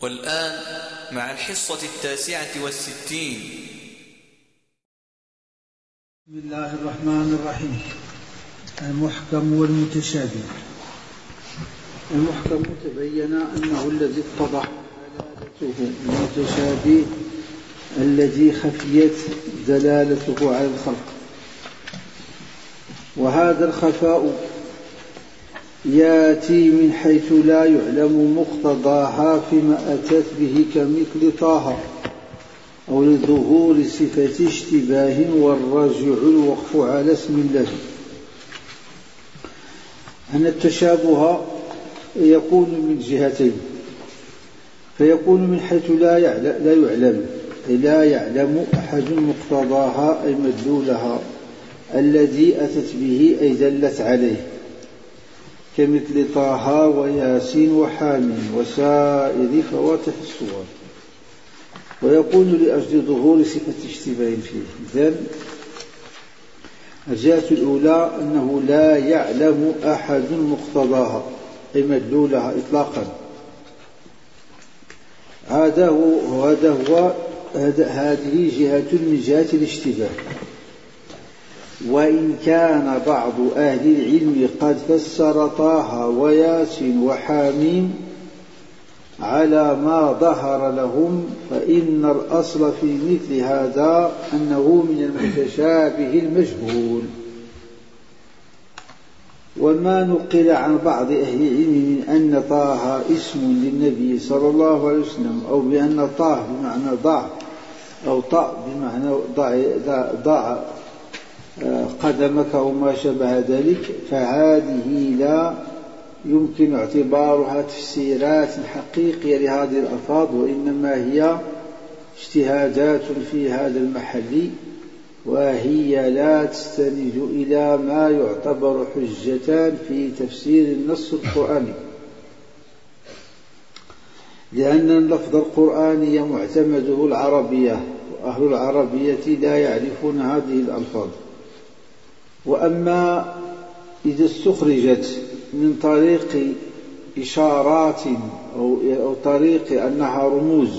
والآن مع الحصة التاسعة والستين. بسم الله الرحمن الرحيم. المحكم والمتشابه. المحكم تبين أنه الذي اتضح دلالته المتشابه الذي خفيت دلالته على الخلق. وهذا الخفاء ياتي من حيث لا يعلم مقتضاها فيما أتت به كمثل طه أو لظهور صفة اشتباه والرجع الوقف على اسم الله. أن التشابه يكون من جهتين فيكون من حيث لا لا يعلم لا يعلم أحد مقتضاها أي مدلولها الذي أتت به أي دلت عليه. كمثل طه وياسين وحامين وسائر فواتح الصور. ويكون لأجل ظهور صفة اشتباه فيه. إذن الجهة الأولى أنه لا يعلم أحد مقتضاها أي مدلولها إطلاقا. هذا هو هذا هو هذه جهة من جهة الاشتباه. وإن كان بعض أهل العلم قد فسر طه وياسين وحاميم على ما ظهر لهم فإن الأصل في مثل هذا أنه من المتشابه المجهول. وما نقل عن بعض أهل العلم من أن طه اسم للنبي صلى الله عليه وسلم أو بأن طه بمعنى ضع أو طأ بمعنى ضع, ضع قدمك وما شابه ذلك فهذه لا يمكن اعتبارها تفسيرات حقيقية لهذه الألفاظ وإنما هي اجتهادات في هذا المحل وهي لا تستند إلى ما يعتبر حجة في تفسير النص القرآني لأن اللفظ القرآني معتمده العربية وأهل العربية لا يعرفون هذه الألفاظ. وأما إذا استخرجت من طريق إشارات أو, طريق أنها رموز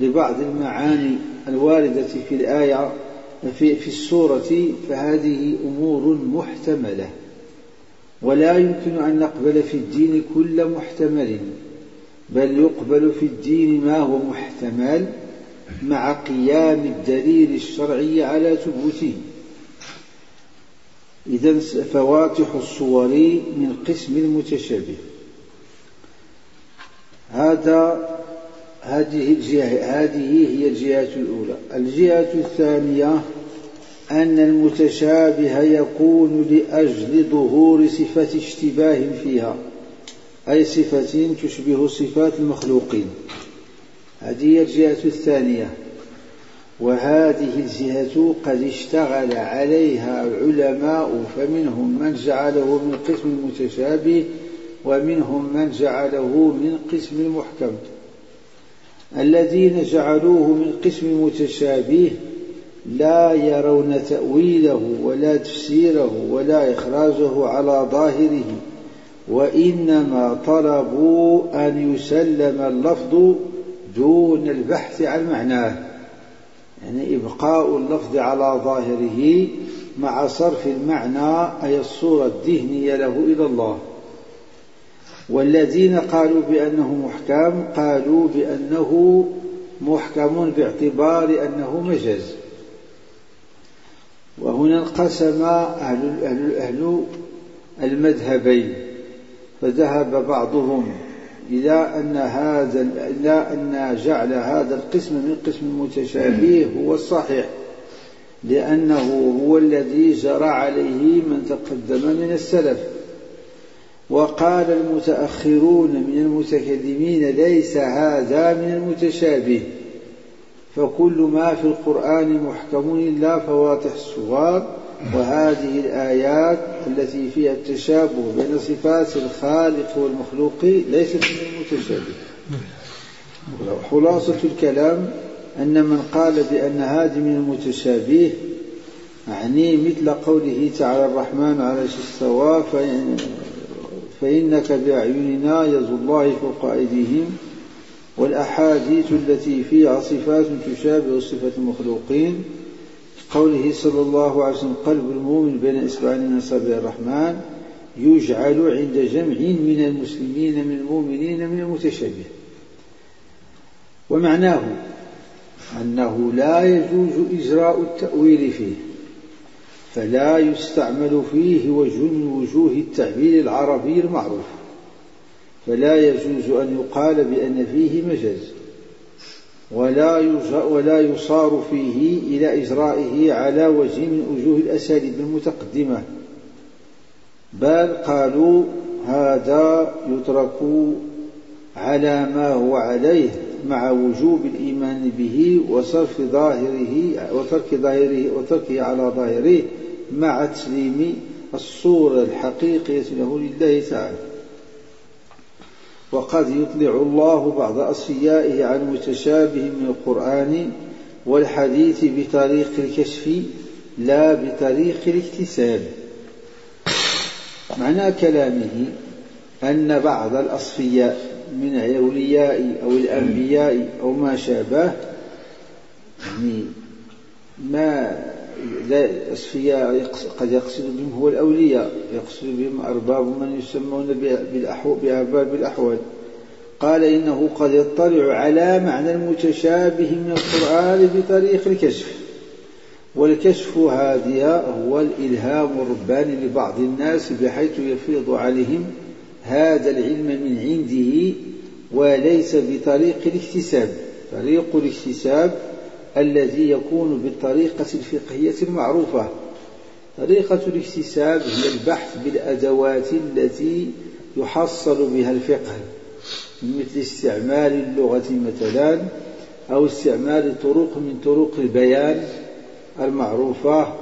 لبعض المعاني الواردة في الآية في, في السورة فهذه أمور محتملة. ولا يمكن أن نقبل في الدين كل محتمل بل يقبل في الدين ما هو محتمل مع قيام الدليل الشرعي على ثبوته. إذا فواتح الصور من قسم المتشابه. هذا هذه الجهة هذه هي الجهة الأولى. الجهة الثانية أن المتشابه يكون لأجل ظهور صفة اشتباه فيها أي صفة تشبه صفات المخلوقين. هذه هي الجهة الثانية. وهذه الجهة قد اشتغل عليها العلماء فمنهم من جعله من قسم المتشابه ومنهم من جعله من قسم المحكم الذين جعلوه من قسم المتشابه لا يرون تأويله ولا تفسيره ولا إخراجه على ظاهره وإنما طلبوا أن يسلم اللفظ دون البحث عن معناه. يعني إبقاء اللفظ على ظاهره مع صرف المعنى أي الصورة الذهنية له إلى الله. والذين قالوا بأنه محكم قالوا بأنه محكم باعتبار أنه مجاز. وهنا انقسم أهل, أهل, أهل المذهبين فذهب بعضهم إلى أن هذا إلى أن جعل هذا القسم من قسم المتشابه هو الصحيح لأنه هو الذي جرى عليه من تقدم من السلف. وقال المتأخرون من المتكلمين ليس هذا من المتشابه فكل ما في القرآن محكم إلا فواتح الصور وهذه الآيات التي فيها التشابه بين صفات الخالق والمخلوق ليست من المتشابه خلاصة الكلام أن من قال بأن هذه من المتشابه أعني مثل قوله تعالى الرحمن على استوى فإن فإنك بأعيننا يد الله فوق أيديهم. والأحاديث التي فيها صفات تشابه صفة المخلوقين. قوله صلى الله عليه وسلم قلب المؤمن بين إصبعين من الرحمن يجعل عند جمع من المسلمين من المؤمنين من المتشابه ومعناه أنه لا يجوز إجراء التأويل فيه فلا يستعمل فيه وجه من وجوه التعبير العربي المعروف فلا يجوز أن يقال بأن فيه مجاز. ولا ولا يصار فيه إلى إجرائه على وجه من وجوه الأساليب المتقدمة. بل قالوا هذا يترك على ما هو عليه مع وجوب الإيمان به وصرف ظاهره وترك ظاهره وتركه على ظاهره مع تسليم الصورة الحقيقية له لله تعالى. وقد يطلع الله بعض أصفيائه عن متشابه من القرآن والحديث بطريق الكشف لا بطريق الاكتساب. معنى كلامه أن بعض الأصفياء من الأولياء أو الأنبياء أو ما شابه يعني ما لا الأصفياء قد يقصد بهم هو الأولياء يقصد بهم أرباب من يسمون بأرباب الأحوال. قال إنه قد يطلع على معنى المتشابه من القرآن بطريق الكشف. والكشف هذه هو الإلهام الرباني لبعض الناس بحيث يفيض عليهم هذا العلم من عنده وليس بطريق الاكتساب. طريق الاكتساب الذي يكون بالطريقة الفقهية المعروفة. طريقة الاكتساب هي البحث بالأدوات التي يحصل بها الفقه مثل استعمال اللغة مثلا أو استعمال طرق من طرق البيان المعروفة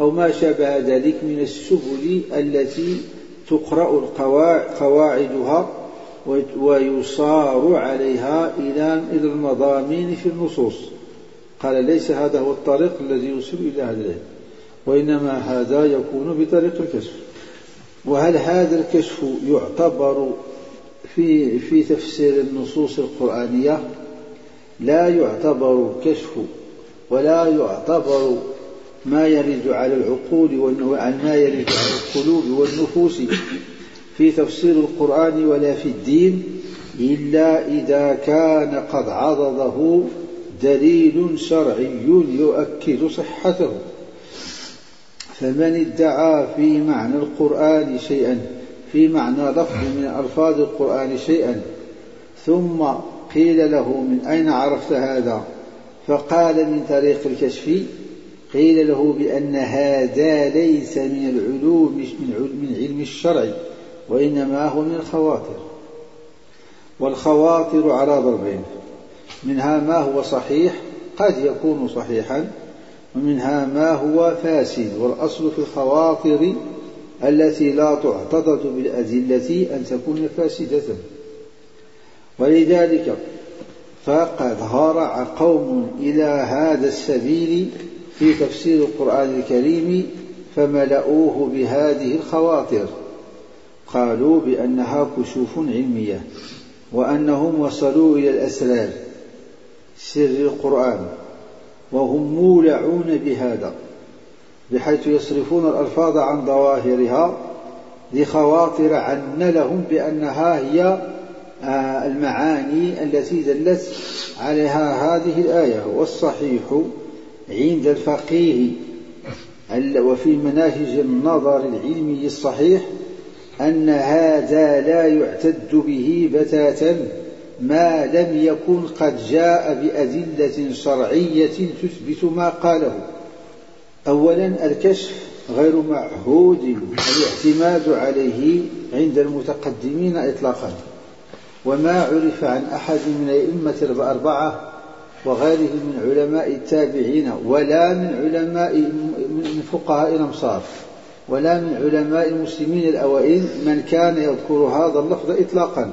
أو ما شابه ذلك من السبل التي تقرأ قواعدها ويصار عليها إلى المضامين في النصوص. قال ليس هذا هو الطريق الذي يوصل إلى هذا العلم وإنما هذا يكون بطريق الكشف. وهل هذا الكشف يعتبر في في تفسير النصوص القرآنية؟ لا يعتبر كشف ولا يعتبر ما يرد على العقول وعن ما يرد على القلوب والنفوس في تفسير القرآن ولا في الدين إلا إذا كان قد عضده دليل شرعي يؤكد صحته. فمن ادعى في معنى القرآن شيئا في معنى لفظ من ألفاظ القرآن شيئا ثم قيل له من أين عرفت هذا؟ فقال من طريق الكشف قيل له بأن هذا ليس من العلوم من علم الشرع وإنما هو من الخواطر. والخواطر على ضربين. منها ما هو صحيح قد يكون صحيحا ومنها ما هو فاسد والأصل في الخواطر التي لا تعتضد بالأدلة أن تكون فاسدة. ولذلك فقد هرع قوم إلى هذا السبيل في تفسير القرآن الكريم فملؤوه بهذه الخواطر. قالوا بأنها كشوف علمية وأنهم وصلوا إلى الأسرار. سر القرآن وهم مولعون بهذا بحيث يصرفون الألفاظ عن ظواهرها لخواطر عن لهم بأنها هي آه، المعاني التي دلت عليها هذه الآية. والصحيح عند الفقيه وفي مناهج النظر العلمي الصحيح أن هذا لا يعتد به بتاتا. ما لم يكن قد جاء بأدلة شرعية تثبت ما قاله. أولا الكشف غير معهود الاعتماد عليه عند المتقدمين إطلاقا. وما عرف عن أحد من الأئمة الأربعة وغيرهم من علماء التابعين ولا من علماء من فقهاء الأمصار ولا من علماء المسلمين الأوائل من كان يذكر هذا اللفظ إطلاقا.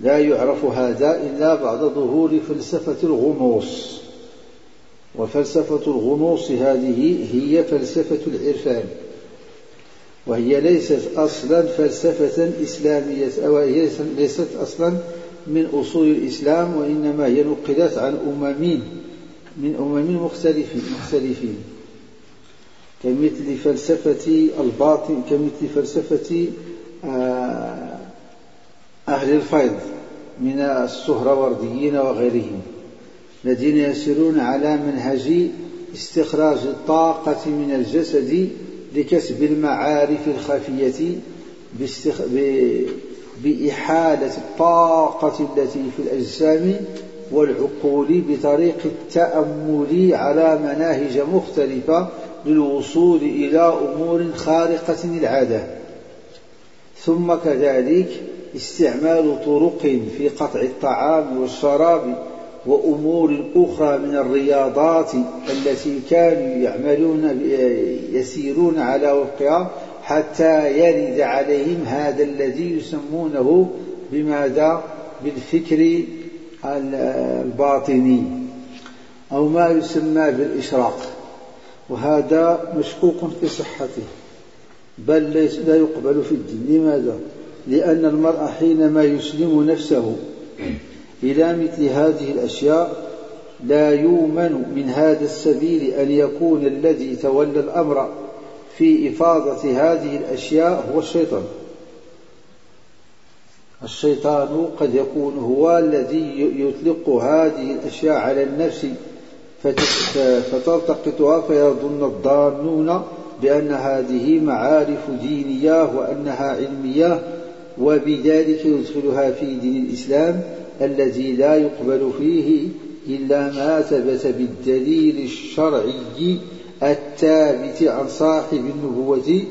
لا يعرف هذا إلا بعد ظهور فلسفة الغموص وفلسفة الغموص هذه هي فلسفة العرفان. وهي ليست أصلا فلسفة إسلامية أو ليست أصلا من أصول الإسلام وإنما هي نقلت عن أمم من أمم مختلفين مختلفين. كمثل فلسفة الباطن كمثل فلسفة آه، أهل الفيض من السهرورديين وغيرهم الذين يسيرون على منهج استخراج الطاقة من الجسد لكسب المعارف الخفية باستخ... ب... بإحالة الطاقة التي في الأجسام والعقول بطريق التأمل على مناهج مختلفة للوصول إلى أمور خارقة للعادة. ثم كذلك استعمال طرق في قطع الطعام والشراب وأمور أخرى من الرياضات التي كانوا يعملون يسيرون على وفقها حتى يرد عليهم هذا الذي يسمونه بماذا؟ بالفكر الباطني أو ما يسمى بالإشراق. وهذا مشكوك في صحته بل لا يقبل في الدين. لماذا؟ لأن المرء حينما يسلم نفسه إلى مثل هذه الأشياء لا يؤمن من هذا السبيل أن يكون الذي تولى الأمر في إفاضة هذه الأشياء هو الشيطان. الشيطان قد يكون هو الذي يطلق هذه الأشياء على النفس فتلتقطها فيظن الضالون بأن هذه معارف دينية وأنها علمية وبذلك يدخلها في دين الإسلام الذي لا يقبل فيه إلا ما ثبت بالدليل الشرعي الثابت عن صاحب النبوة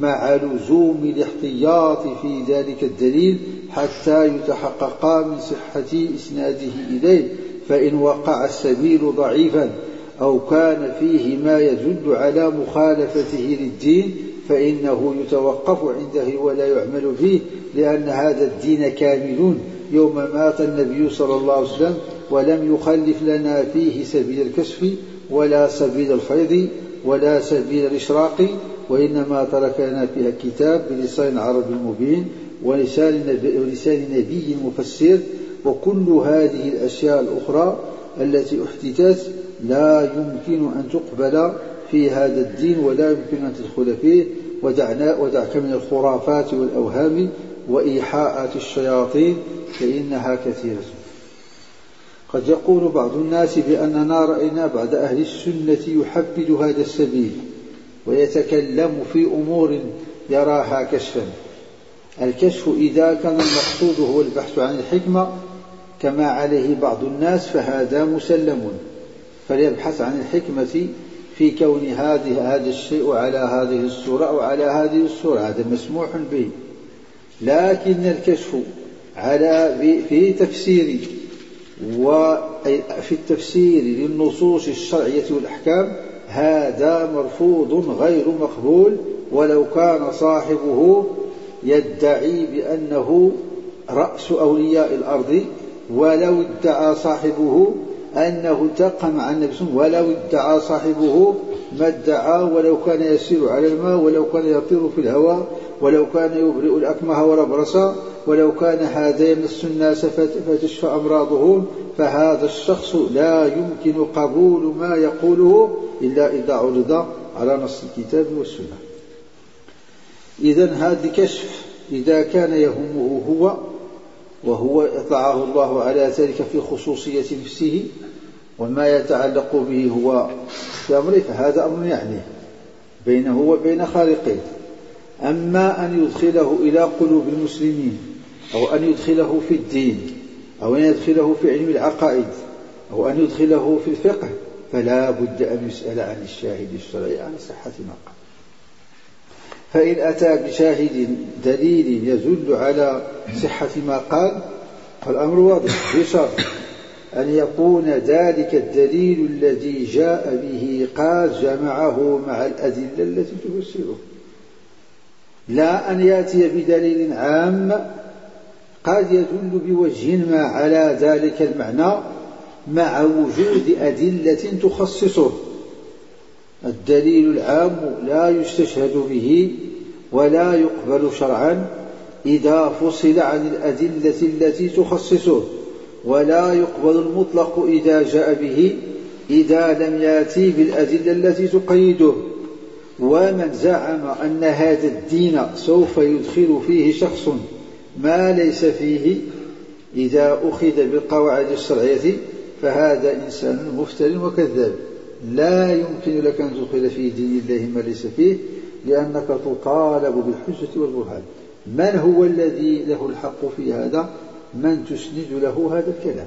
مع لزوم الاحتياط في ذلك الدليل حتى يتحقق من صحة إسناده إليه فإن وقع السبيل ضعيفا أو كان فيه ما يدل على مخالفته للدين فإنه يتوقف عنده ولا يعمل فيه لأن هذا الدين كامل يوم مات النبي صلى الله عليه وسلم ولم يخلف لنا فيه سبيل الكشف ولا سبيل الفيض ولا سبيل الإشراق وإنما ترك لنا فيها كتاب بلسان عربي مبين ولسان نبي, ولسان نبي مفسر. وكل هذه الأشياء الأخرى التي أحدثت لا يمكن أن تقبل في هذا الدين ولا يمكن أن تدخل فيه ودعنا ودعك من الخرافات والأوهام وإيحاءات الشياطين فإنها كثيرة. قد يقول بعض الناس بأننا رأينا بعد أهل السنة يحبد هذا السبيل ويتكلم في أمور يراها كشفا. الكشف إذا كان المقصود هو البحث عن الحكمة كما عليه بعض الناس فهذا مسلم. فليبحث عن الحكمة في كون هذه هذا الشيء على هذه الصورة أو على هذه الصورة. هذا مسموح به. لكن الكشف على في تفسير وفي التفسير للنصوص الشرعية والأحكام هذا مرفوض غير مقبول. ولو كان صاحبه يدعي بأنه رأس أولياء الأرض ولو ادعى صاحبه أنه التقى مع النبي ولو ادعى صاحبه ما ادعى ولو كان يسير على الماء ولو كان يطير في الهواء ولو كان يبرئ الأكمه والأبرص ولو كان هذا يمس الناس فتشفى أمراضهم فهذا الشخص لا يمكن قبول ما يقوله إلا إذا عرض على نص الكتاب والسنة. إذا هذا كشف إذا كان يهمه هو وهو اطلعه الله على ذلك في خصوصية نفسه وما يتعلق به هو في أمره فهذا أمر يعني بينه وبين خالقه. أما أن يدخله إلى قلوب المسلمين أو أن يدخله في الدين أو أن يدخله في علم العقائد أو أن يدخله في الفقه فلا بد أن يسأل عن الشاهد الشرعي عن صحة ما قال. فإن أتى بشاهد دليل يدل على صحة ما قال فالأمر واضح بشرط أن يكون ذلك الدليل الذي جاء به قال جمعه مع الأدلة التي تفسره لا أن يأتي بدليل عام قد يدل بوجه ما على ذلك المعنى مع وجود أدلة تخصصه. الدليل العام لا يستشهد به ولا يقبل شرعا إذا فصل عن الأدلة التي تخصصه. ولا يقبل المطلق إذا جاء به إذا لم يأتي بالأدلة التي تقيده. ومن زعم أن هذا الدين سوف يدخل فيه شخص ما ليس فيه إذا أخذ بالقواعد الشرعية فهذا إنسان مفتر وكذاب. لا يمكن لك أن تدخل في دين الله ما ليس فيه لأنك تطالب بالحجة والبرهان. من هو الذي له الحق في هذا؟ من تسند له هذا الكلام.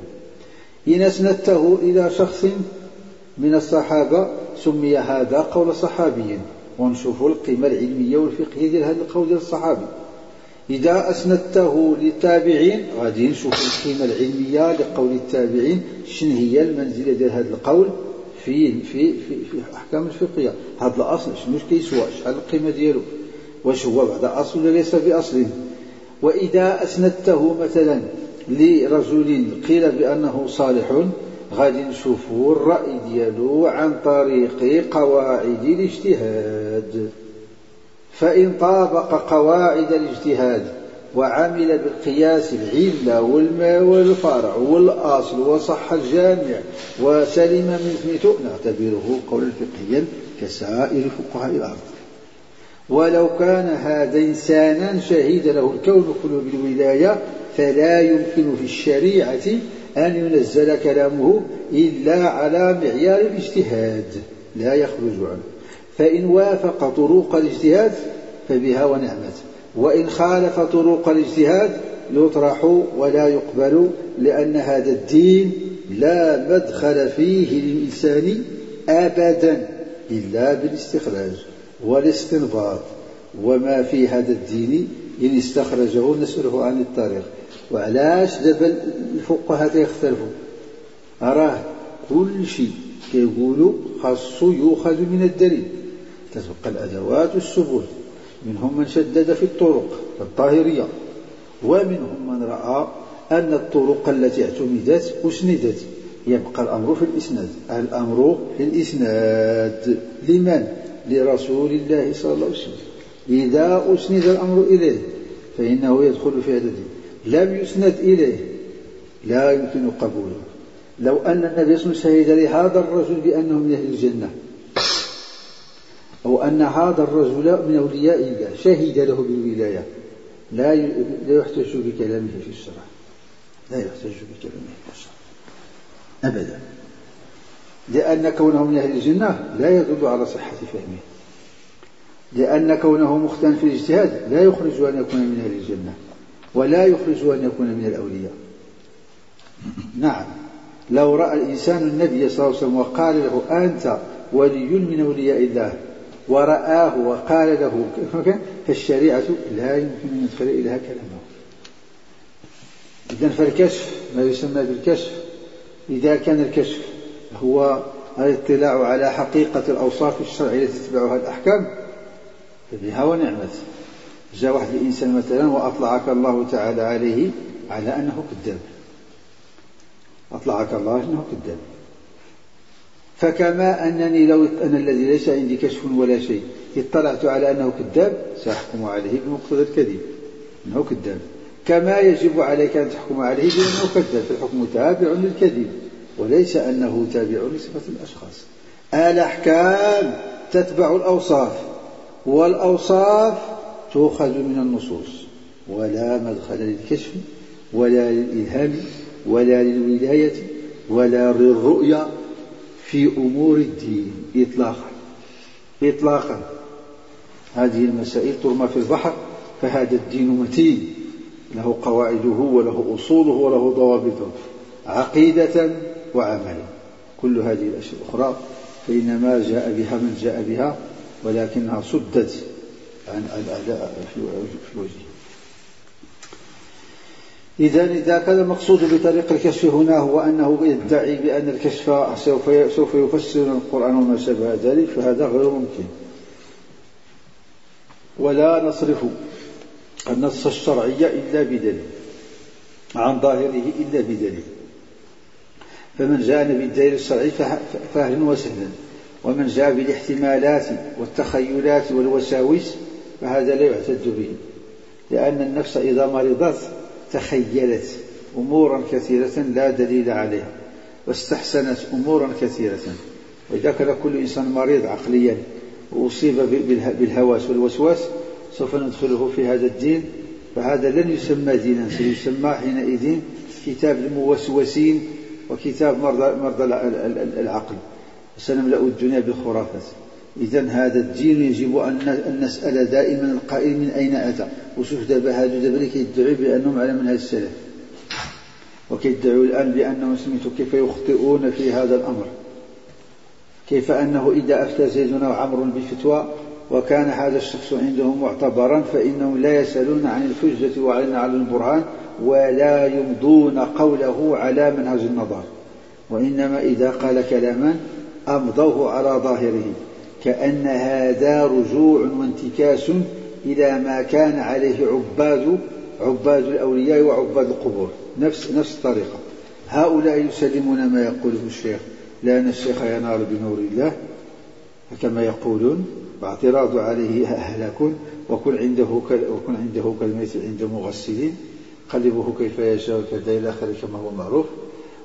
إن أسندته إلى شخص من الصحابة سمي هذا قول صحابي. ونشوفوا القيمة العلمية والفقهية ديال هذا القول ديال الصحابي. إذا أسندته للتابعين غادي نشوف القيمة العلمية لقول التابعين شنو هي المنزلة ديال هذا القول في في في في الأحكام الفقهية. هذا الأصل شنو كيسوى؟ شحال القيمة ديالو؟ واش هو بعد أصل ولا ليس بأصل؟ وإذا أسندته مثلا لرجل قيل بأنه صالح غادي نشوفوا الرأي ديالو عن طريق قواعد الاجتهاد. فإن طابق قواعد الاجتهاد وعمل بالقياس العلة والفرع والأصل وصح الجامع وسلم من ثمته نعتبره قولا فقهيا كسائر فقهاء الأرض. ولو كان هذا إنسانا شهد له الكون كله بالولاية فلا يمكن في الشريعة أن ينزل كلامه إلا على معيار الاجتهاد لا يخرج عنه. فإن وافق طرق الاجتهاد فبها ونعمت. وإن خالف طرق الاجتهاد يطرح ولا يقبل لأن هذا الدين لا مدخل فيه للإنسان أبدا إلا بالاستخراج. والاستنباط وما في هذا الدين إن استخرجه نسأله عن الطريق. وعلاش دابا الفقهاء يختلفوا؟ أراه كل شيء كيقولوا خاصو يؤخذ من الدليل. تتبقى الأدوات والسبل. منهم من شدد في الطرق الطاهرية ومنهم من رأى أن الطرق التي اعتمدت أسندت. يبقى الأمر في الإسناد. الأمر في الإسناد. لمن؟ لرسول الله صلى الله عليه وسلم. إذا أسند الأمر إليه فإنه يدخل في هذا الدين. لم يسند إليه لا يمكن قبوله. لو أن النبي صلى الله عليه وسلم شهد لهذا الرجل بأنه من أهل الجنة أو أن هذا الرجل من أولياء الله شهد له بالولاية لا لا يحتج بكلامه في الشرع. لا يحتج بكلامه في الشرع. أبدا. لأن كونه من أهل الجنة لا يدل على صحة فهمه. لأن كونه مختن في الاجتهاد لا يخرج أن يكون من أهل الجنة ولا يخرج أن يكون من الأولياء. نعم. لو رأى الإنسان النبي صلى الله عليه وسلم وقال له أنت ولي من أولياء الله ورآه وقال له فالشريعة لا يمكن أن يدخل إليها كلامه. إذا فالكشف ما يسمى بالكشف إذا كان الكشف هو الاطلاع على حقيقة الأوصاف الشرعية التي تتبعها الأحكام. فبها ونعمت. جاء واحد الإنسان مثلا وأطلعك الله تعالى عليه على أنه كذاب. أطلعك الله أنه كذاب. فكما أنني لو أن الذي ليس عندي كشف ولا شيء اطلعت على أنه كذاب سأحكم عليه بمقتضى الكذب. أنه كذاب. كما يجب عليك أن تحكم عليه بأنه كذاب. فالحكم تابع للكذب. وليس أنه تابع لصفة الأشخاص. الأحكام تتبع الأوصاف والأوصاف تؤخذ من النصوص ولا مدخل للكشف ولا للإلهام ولا للولاية ولا للرؤيا في أمور الدين إطلاقا. إطلاقا. هذه المسائل ترمى في البحر فهذا الدين متين. له قواعده وله أصوله وله ضوابطه. عقيدة وعملا كل هذه الأشياء الأخرى فإنما جاء بها من جاء بها ولكنها صدت عن الأعداء في الوجه. إذا إذا كان المقصود بطريق الكشف هنا هو أنه يدعي بأن الكشف سوف سوف يفسر القرآن وما شابه ذلك فهذا غير ممكن. ولا نصرف النص الشرعي إلا بدليل عن ظاهره إلا بدليل. فمن جاءنا بالدليل الشرعي فأهلا وسهلا. ومن جاء بالاحتمالات والتخيلات والوساوس فهذا لا يعتد به لأن النفس إذا مرضت تخيلت أمورا كثيرة لا دليل عليها واستحسنت أمورا كثيرة. وإذا كان كل إنسان مريض عقليا وأصيب بالهواس والوسواس سوف ندخله في هذا الدين. فهذا لن يسمى دينا سيسمى حينئذ كتاب الموسوسين وكتاب مرضى, مرضى العقل. سنملأ الدنيا بالخرافات إذا هذا الدين يجب أن نسأل دائما القائل من أين أتى؟ وشوف دابا هادو دابا اللي كيدعوا بأنهم على منهج السلف. وكيدعوا الآن بأنهم سميتوا كيف يخطئون في هذا الأمر. كيف أنه إذا أفتى زيدنا وعمر بفتوى وكان هذا الشخص عندهم معتبرا فإنهم لا يسألون عن الحجة وعلى على البرهان ولا يمضون قوله على منهج النظر وإنما إذا قال كلاما أمضوه على ظاهره كأن هذا رجوع وانتكاس إلى ما كان عليه عباد عباد الأولياء وعباد القبور. نفس نفس الطريقة. هؤلاء يسلمون ما يقوله الشيخ. لأن الشيخ ينال بنور الله كما يقولون واعتراض عليه هلاك وكن عنده وكن عنده كلمة عند مغسلين قلبه كيف يشاء كذا إلى آخره كما هو معروف.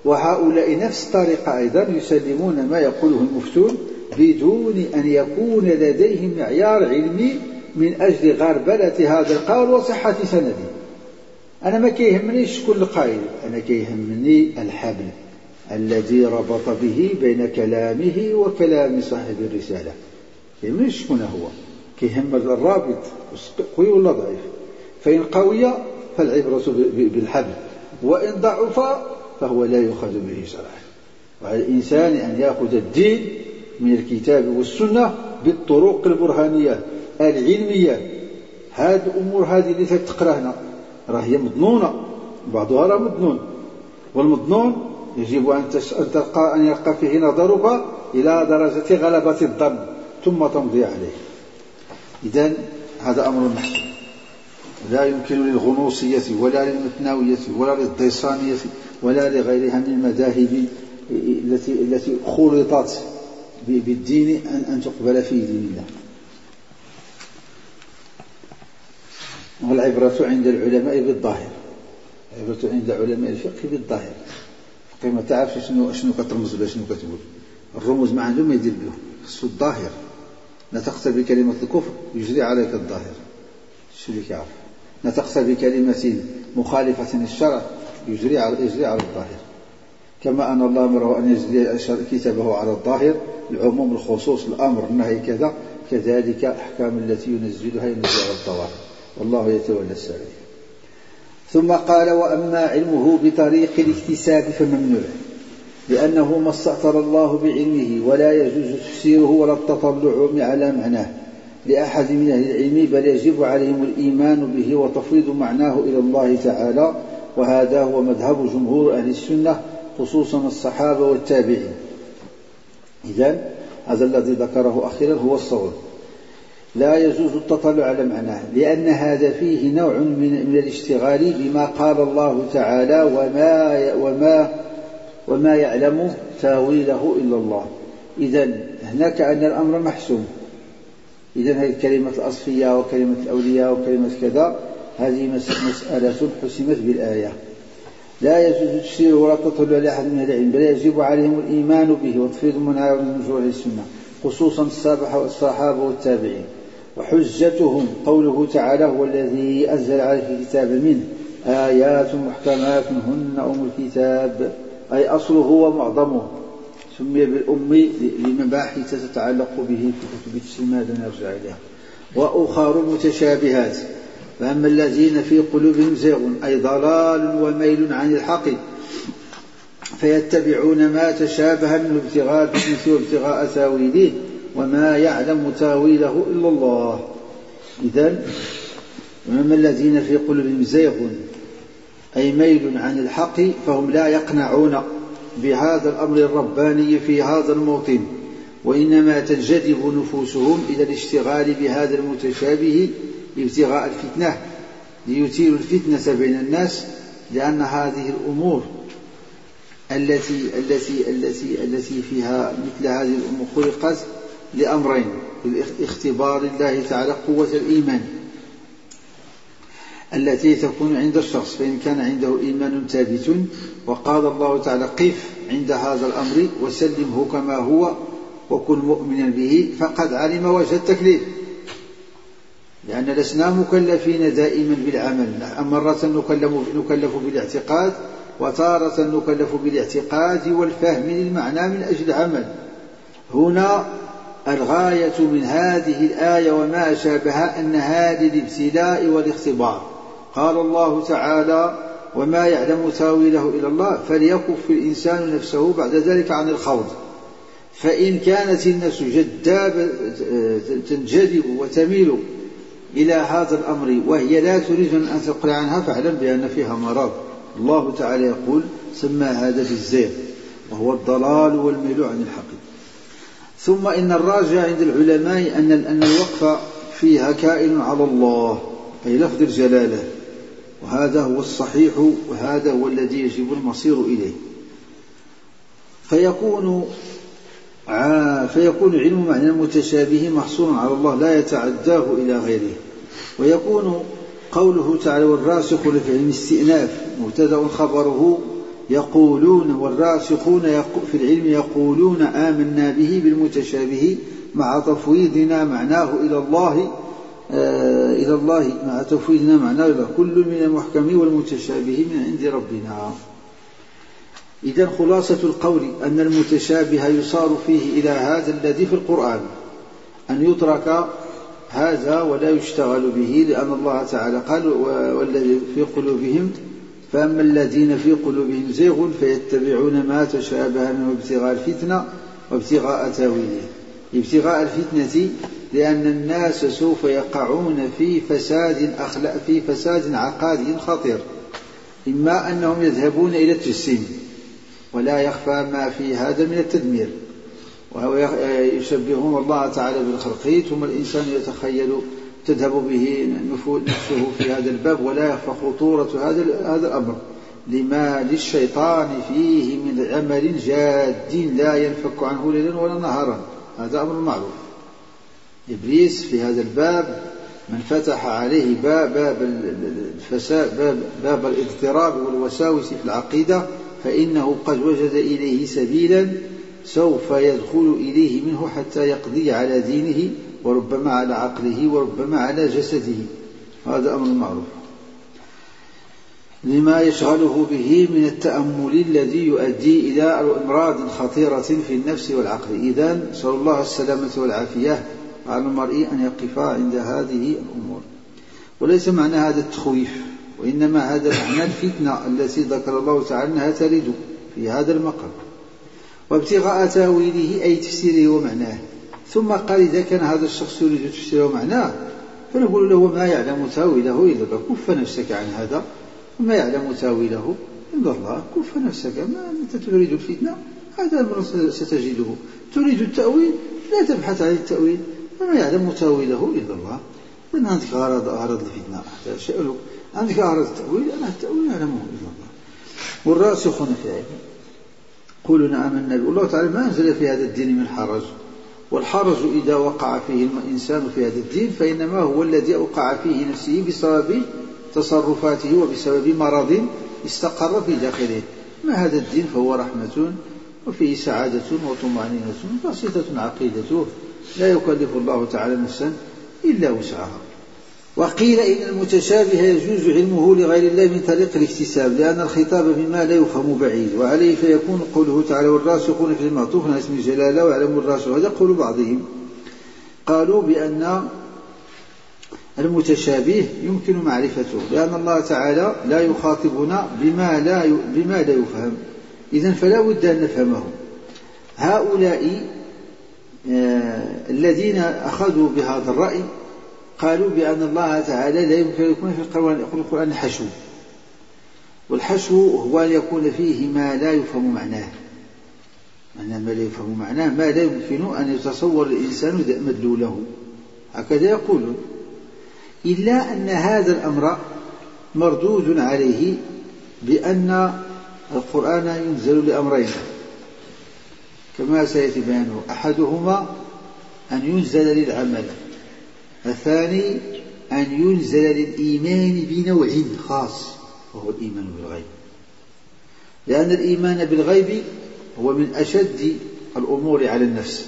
وهؤلاء نفس الطريقة أيضا يسلمون ما يقوله المفتون بدون أن يكون لديهم معيار علمي من أجل غربلة هذا القول وصحة سنده. أنا ما كيهمنيش شكون القائل أنا كيهمني الحبل الذي ربط به بين كلامه وكلام صاحب الرسالة. يهمنيش شكون هو. كيهم الرابط قوي ولا ضعيف؟ فإن قوي فالعبرة بالحبل وإن ضعف فهو لا يؤخذ به شرعا وعلى الإنسان أن يأخذ الدين من الكتاب والسنة بالطرق البرهانية العلمية. هذه الأمور هذه اللي تقرأ هنا راه هي مضنونة. بعضها راه مضنون. والمضنون يجب أن تلقى أن يلقى فيه نظرك إلى درجة غلبة الظن. ثم تمضي عليه. إذا هذا أمر محسوب لا يمكن للغنوصية ولا للمثناوية ولا للضيصانية ولا لغيرها من المذاهب التي التي خلطت بالدين أن أن تقبل في دين الله. والعبرة عند العلماء بالظاهر. العبرة عند علماء الفقه بالظاهر. الفقه ما تعرفش شنو شنو كترمز ولا شنو كتقول. الرموز ما عندهم ما يدير بهم خصو الظاهر. نطقت بكلمة الكفر يجري عليك الظاهر. شو اللي كيعرف نطقت بكلمة مخالفة للشرع يجري على يجري على الظاهر. كما أن الله أمره أن يجري كتابه على الظاهر العموم الخصوص الأمر النهي كذا. كذلك أحكام التي ينزلها ينزل على الظواهر. والله يتولى السبيل. ثم قال وأما علمه بطريق الاكتساب فممنوع. لأنه ما استأثر الله بعلمه ولا يجوز تفسيره ولا التطلع على معناه لأحد من أهل العلم بل يجب عليهم الإيمان به وتفويض معناه إلى الله تعالى وهذا هو مذهب جمهور أهل السنة خصوصا الصحابة والتابعين. إذا هذا الذي ذكره أخيرا هو الصواب. لا يجوز التطلع على معناه لأن هذا فيه نوع من, من الاشتغال بما قال الله تعالى وما وما وما يعلم تاويله إلا الله. إذا هناك أن الأمر محسوم. إذا هذه كلمة الأصفياء وكلمة الأولياء وكلمة كذا هذه مسألة حسمت بالآية. لا يجوز تفسيره ولا تطلع لأحد من العلم بل يجب عليهم الإيمان به وتفيد منها من رجوع السنة خصوصا الصحابة والتابعين. وحجتهم قوله تعالى هو الذي أنزل عليك الكتاب منه آيات محكمات هن أم الكتاب. أي أصله ومعظمه سمي بالأم لمباحث تتعلق به في كتب التفسير نرجع إليها. وأخر متشابهات فأما الذين في قلوبهم زيغ أي ضلال وميل عن الحق فيتبعون ما تشابه منه ابتغاء الفتنة وابتغاء تاويله وما يعلم تاويله إلا الله. إذا وأما الذين في قلوبهم زيغ أي ميل عن الحق فهم لا يقنعون بهذا الأمر الرباني في هذا الموطن وإنما تنجذب نفوسهم إلى الاشتغال بهذا المتشابه ابتغاء الفتنة ليثيروا الفتنة بين الناس لأن هذه الأمور التي التي التي التي فيها مثل هذه الأمور خلقت لأمرين لاختبار الله تعالى قوة الإيمان. التي تكون عند الشخص فإن كان عنده إيمان ثابت وقال الله تعالى قف عند هذا الأمر وسلمه كما هو وكن مؤمنا به فقد علم وجه التكليف. لأن لسنا مكلفين دائما بالعمل مرة نكلف, نكلف بالاعتقاد وتارة نكلف بالاعتقاد والفهم للمعنى من أجل العمل. هنا الغاية من هذه الآية وما شابها أنها للابتلاء والاختبار. قال الله تعالى وما يعلم تاويله إلى الله فليكف الإنسان نفسه بعد ذلك عن الخوض. فإن كانت النفس جذابة تنجذب وتميل إلى هذا الأمر وهي لا تريد أن تقلع عنها فاعلم بأن فيها مرض. الله تعالى يقول سمى هذا بالزيغ وهو الضلال والميل عن الحق. ثم إن الراجع عند العلماء أن أن الوقف فيها كائن على الله أي لفظ الجلالة. وهذا هو الصحيح وهذا هو الذي يجب المصير إليه. فيكون فيكون علم معنى المتشابه محصورا على الله لا يتعداه إلى غيره. ويكون قوله تعالى والراسخون في علم استئناف مبتدأ خبره يقولون والراسخون في العلم يقولون آمنا به بالمتشابه مع تفويضنا معناه إلى الله إلى الله مع تفويضنا معناه إلى كل من المحكم والمتشابه من عند ربنا. إذا خلاصة القول أن المتشابه يصار فيه إلى هذا الذي في القرآن أن يترك هذا ولا يشتغل به لأن الله تعالى قال والذي في قلوبهم فأما الذين في قلوبهم زيغ فيتبعون ما تشابه منه ابتغاء الفتنة وابتغاء تأويله. ابتغاء الفتنة لأن الناس سوف يقعون في فساد أخلاق في فساد عقادي خطير. إما أنهم يذهبون إلى التجسيم ولا يخفى ما في هذا من التدمير. وهو يشبهون الله تعالى بالخلق ثم الإنسان يتخيل تذهب به نفسه في هذا الباب ولا يخفى خطورة هذا هذا الأمر. لما للشيطان فيه من عمل جاد لا ينفك عنه ليلا ولا نهارا. هذا أمر معروف. إبليس في هذا الباب من فتح عليه باب باب الفساد باب باب الاضطراب والوساوس في العقيدة فإنه قد وجد إليه سبيلا سوف يدخل إليه منه حتى يقضي على دينه وربما على عقله وربما على جسده. هذا أمر معروف. لما يشغله به من التأمل الذي يؤدي إلى أمراض خطيرة في النفس والعقل. إذا نسأل الله السلامة والعافية. على المرء أن يقف عند هذه الأمور. وليس معنى هذا التخويف وإنما هذا معنى الفتنة التي ذكر الله تعالى أنها ترد في هذا المقام. وابتغاء تأويله أي تفسيره ومعناه. ثم قال إذا كان هذا الشخص يريد تفسيره ومعناه فنقول له ما يعلم تأويله؟ إلا الله كف نفسك عن هذا. وما يعلم تأويله؟ إلا الله. كف نفسك. ما أنت تريد الفتنة؟ هذا أمر ستجده. تريد التأويل؟ لا تبحث عن التأويل. وما يعلم تاويله إلا الله. لأن عندك أعراض أعراض الفتنة؟ شيء عندك أعراض التأويل؟ أنا التأويل يعلمه إلا الله. والراسخون في العلم قولون آمنا الله تعالى ما أنزل في هذا الدين من حرج. والحرج إذا وقع فيه الإنسان في هذا الدين فإنما هو الذي أوقع فيه نفسه بسبب تصرفاته وبسبب مرض استقر في داخله. ما هذا الدين؟ فهو رحمة وفيه سعادة وطمأنينة بسيطة عقيدته. لا يكلف الله تعالى نفسا إلا وسعها. وقيل إن المتشابه يجوز علمه لغير الله من طريق الاكتساب لأن الخطاب بما لا يفهم بعيد وعليه فيكون قوله تعالى والراسخون في المعطوف على اسم الجلالة ويعلم الراسخ هذا قول بعضهم. قالوا بأن المتشابه يمكن معرفته لأن الله تعالى لا يخاطبنا بما لا بما لا يفهم. إذا فلا بد أن نفهمه. هؤلاء الذين أخذوا بهذا الرأي قالوا بأن الله تعالى لا يمكن أن يكون في القرآن القرآن حشو. والحشو هو أن يكون فيه ما لا يفهم معناه. معناه ما لا يفهم معناه ما لا يمكن أن يتصور الإنسان مدلوله هكذا يقولون إلا أن هذا الأمر مردود عليه بأن القرآن ينزل لأمرين. كما سيأتي بيانه. أحدهما أن ينزل للعمل الثاني أن ينزل للإيمان بنوع خاص وهو الإيمان بالغيب. لأن الإيمان بالغيب هو من أشد الأمور على النفس.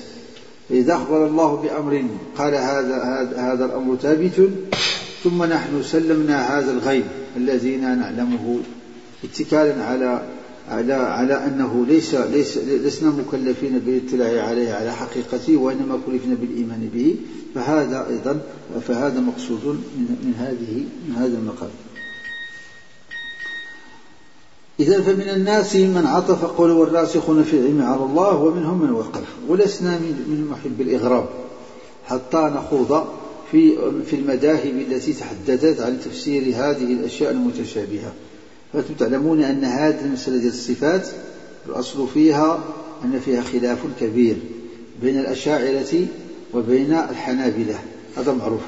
فإذا أخبر الله بأمر قال هذا هذا الأمر ثابت ثم نحن سلمنا هذا الغيب الذي نعلمه اتكالا على على على أنه ليس ليس لسنا مكلفين بالإطلاع عليه على حقيقته وإنما كلفنا بالإيمان به فهذا أيضا فهذا مقصود من من هذه من هذا المقام. إذا فمن الناس من عطف قول والراسخون في العلم على الله ومنهم من وقف. ولسنا من محب الإغراب. حتى نخوض في في المذاهب التي تحدثت عن تفسير هذه الأشياء المتشابهة. فأنتم تعلمون أن هذه المسألة ديال الصفات الأصل فيها أن فيها خلاف كبير بين الأشاعرة وبين الحنابلة. هذا معروف.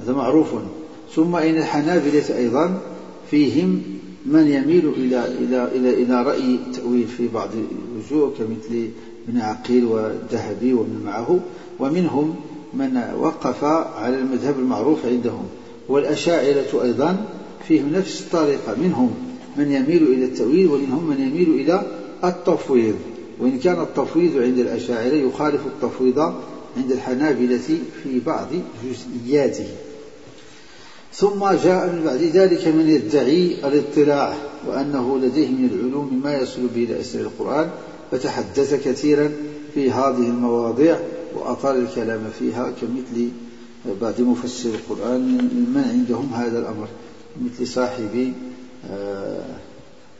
هذا معروف. ثم إن الحنابلة أيضا فيهم من يميل إلى إلى إلى إلى رأي التأويل في بعض الوجوه كمثل ابن عقيل والذهبي ومن معه ومنهم من وقف على المذهب المعروف عندهم. والأشاعرة أيضا فيهم نفس الطريقة. منهم من يميل إلى التأويل ومنهم من يميل إلى التفويض. وإن كان التفويض عند الأشاعرة يخالف التفويض عند الحنابلة في بعض جزئياته. ثم جاء من بعد ذلك من يدعي الاطلاع وأنه لديه من العلوم ما يصل به إلى أسرار القرآن فتحدث كثيرا في هذه المواضيع وأطال الكلام فيها كمثل بعض مفسر القرآن من عندهم هذا الأمر. مثل صاحب آه،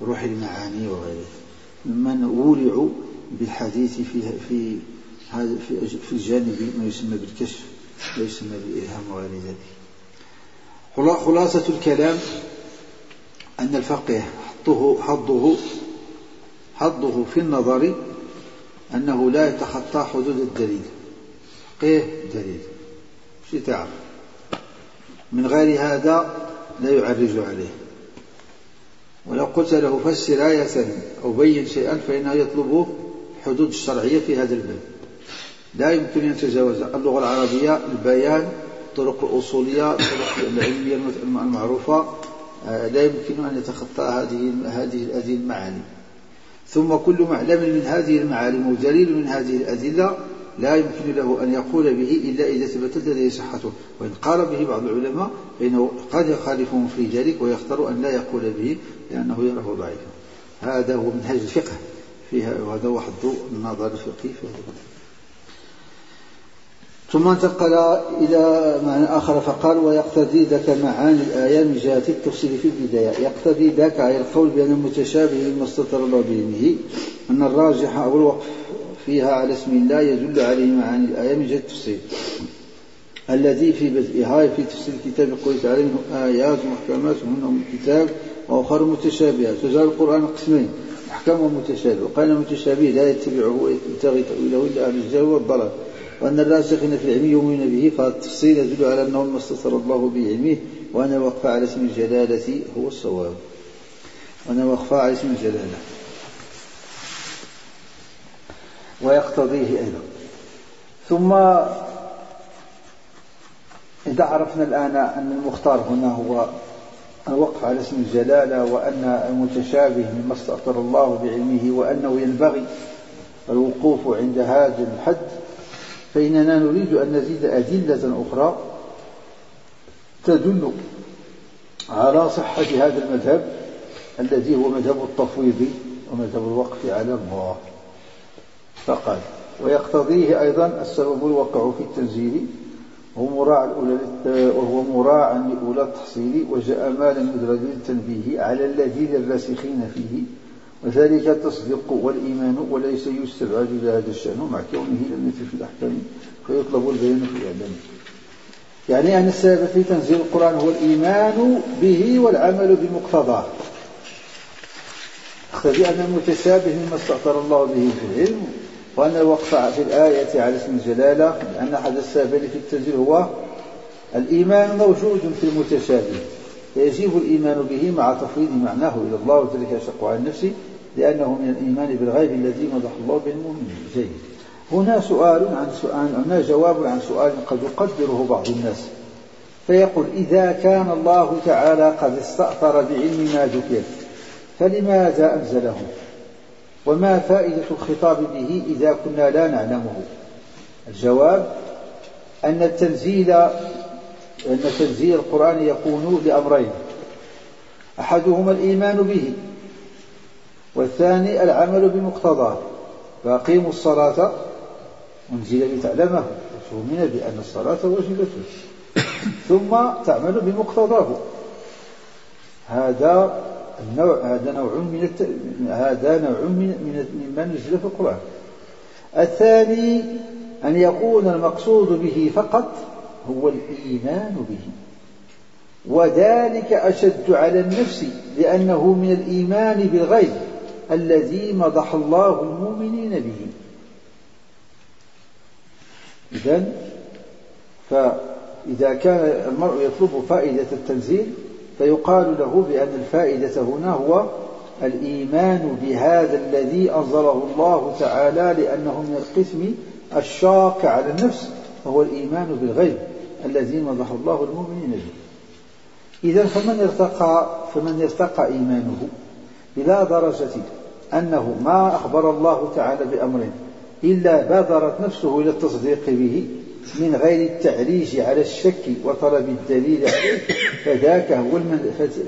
روح المعاني وغيره. ممن ولعوا بالحديث في في هذا في الجانب ما يسمى بالكشف ويسمى بالإلهام وغير ذلك. خلاصة الكلام أن الفقيه حظه حظه حظه في النظر أنه لا يتخطى حدود الدليل. فقيه دليل. شي من غير هذا لا يعرج عليه. ولو قلت له فسر آية أو بين شيئا فإنه يطلب حدود الشرعية في هذا الباب. لا يمكن أن يتجاوز اللغة العربية البيان الطرق الأصولية الطرق العلمية المعروفة. لا يمكن أن يتخطى هذه هذه هذه المعاني. ثم كل معلم من هذه المعالم ودليل من هذه الأدلة لا يمكن له أن يقول به إلا إذا ثبتت لديه صحته. وإن قال به بعض العلماء فإنه قد يخالفهم في ذلك ويختار أن لا يقول به لأنه يراه ضعيفا هذا هو منهج الفقه. فيها وهذا هو حظ النظر الفقهي في هذا ثم انتقل إلى معنى آخر فقال ويقتضي ذاك معاني الآية من جهة التفصيل في البداية. يقتضي ذاك أي القول بأن المتشابه الله بعلمه أن الراجح أو الوقف فيها على اسم الله يدل عليه معاني الآية من جهة التفصيل. الذي في بدئها في تفسير الكتاب يقول تعالى منه آيات محكمات هن من الكتاب وأخر متشابهات وجعل القرآن قسمين محكم ومتشابه. وقال المتشابه لا يتبعه ويبتغي تأويله إلا أهل الجهل والضلال. وأن الراسخين في العلم يؤمنون به فالتفصيل يدل على أنه ما استثر الله بعلمه وأن الوقف على اسم الجلالة هو الصواب. وأن الوقف على اسم الجلالة. ويقتضيه أيضا. ثم إذا عرفنا الآن أن المختار هنا هو الوقف على اسم الجلالة وأن المتشابه مما استأثر الله بعلمه وأنه ينبغي الوقوف عند هذا الحد فإننا نريد أن نزيد أدلة أخرى تدل على صحة هذا المذهب الذي هو مذهب التفويض ومذهب الوقف على الله. فقال ويقتضيه أيضا السبب الواقع في التنزيل هو مراعى الأولى وهو مراعى لأولى التحصيل وجاء مالا مدرج للتنبيه على الذين الراسخين فيه وذلك التصديق والإيمان وليس يستبعد لهذا الشأن مع كونه لم في الأحكام فيطلب البيان في الإعلام. يعني أن السبب في تنزيل القرآن هو الإيمان به والعمل بمقتضاه. اقتضي أن المتشابه مما استأثر الله به في العلم وأن الوقف في الآية على اسم الجلالة لأن أحد السببين في التنزيل هو الإيمان موجود في المتشابه. فيجب الإيمان به مع تفويض معناه إلى الله وذلك يشق عن نفسه لأنه من الإيمان بالغيب الذي مدح الله به المؤمنين. جيد. هنا سؤال عن سؤال هنا جواب عن سؤال قد يقدره بعض الناس. فيقول إذا كان الله تعالى قد استأثر بعلم ما ذكر فلماذا أنزله؟ وما فائدة الخطاب به إذا كنا لا نعلمه. الجواب أن التنزيل أن تنزيل القرآن يكون لأمرين. أحدهما الإيمان به والثاني العمل بمقتضاه. فأقيموا الصلاة. أنزل لتعلمه. وتؤمن بأن الصلاة واجبة ثم تعمل بمقتضاه. هذا النوع هذا نوع من الت... هذا نوع من من مما نزل في القرآن. الثاني أن يكون المقصود به فقط هو الإيمان به. وذلك أشد على النفس لأنه من الإيمان بالغيب الذي مدح الله المؤمنين به. إذا فإذا كان المرء يطلب فائدة التنزيل فيقال له بأن الفائدة هنا هو الإيمان بهذا الذي أنزله الله تعالى لأنه من القسم الشاق على النفس وهو الإيمان بالغيب الذي مدح الله المؤمنين به. إذا فمن ارتقى فمن ارتقى إيمانه إلى درجة أنه ما أخبر الله تعالى بأمر إلا بادرت نفسه إلى التصديق به من غير التعريج على الشك وطلب الدليل عليه فذاك هو.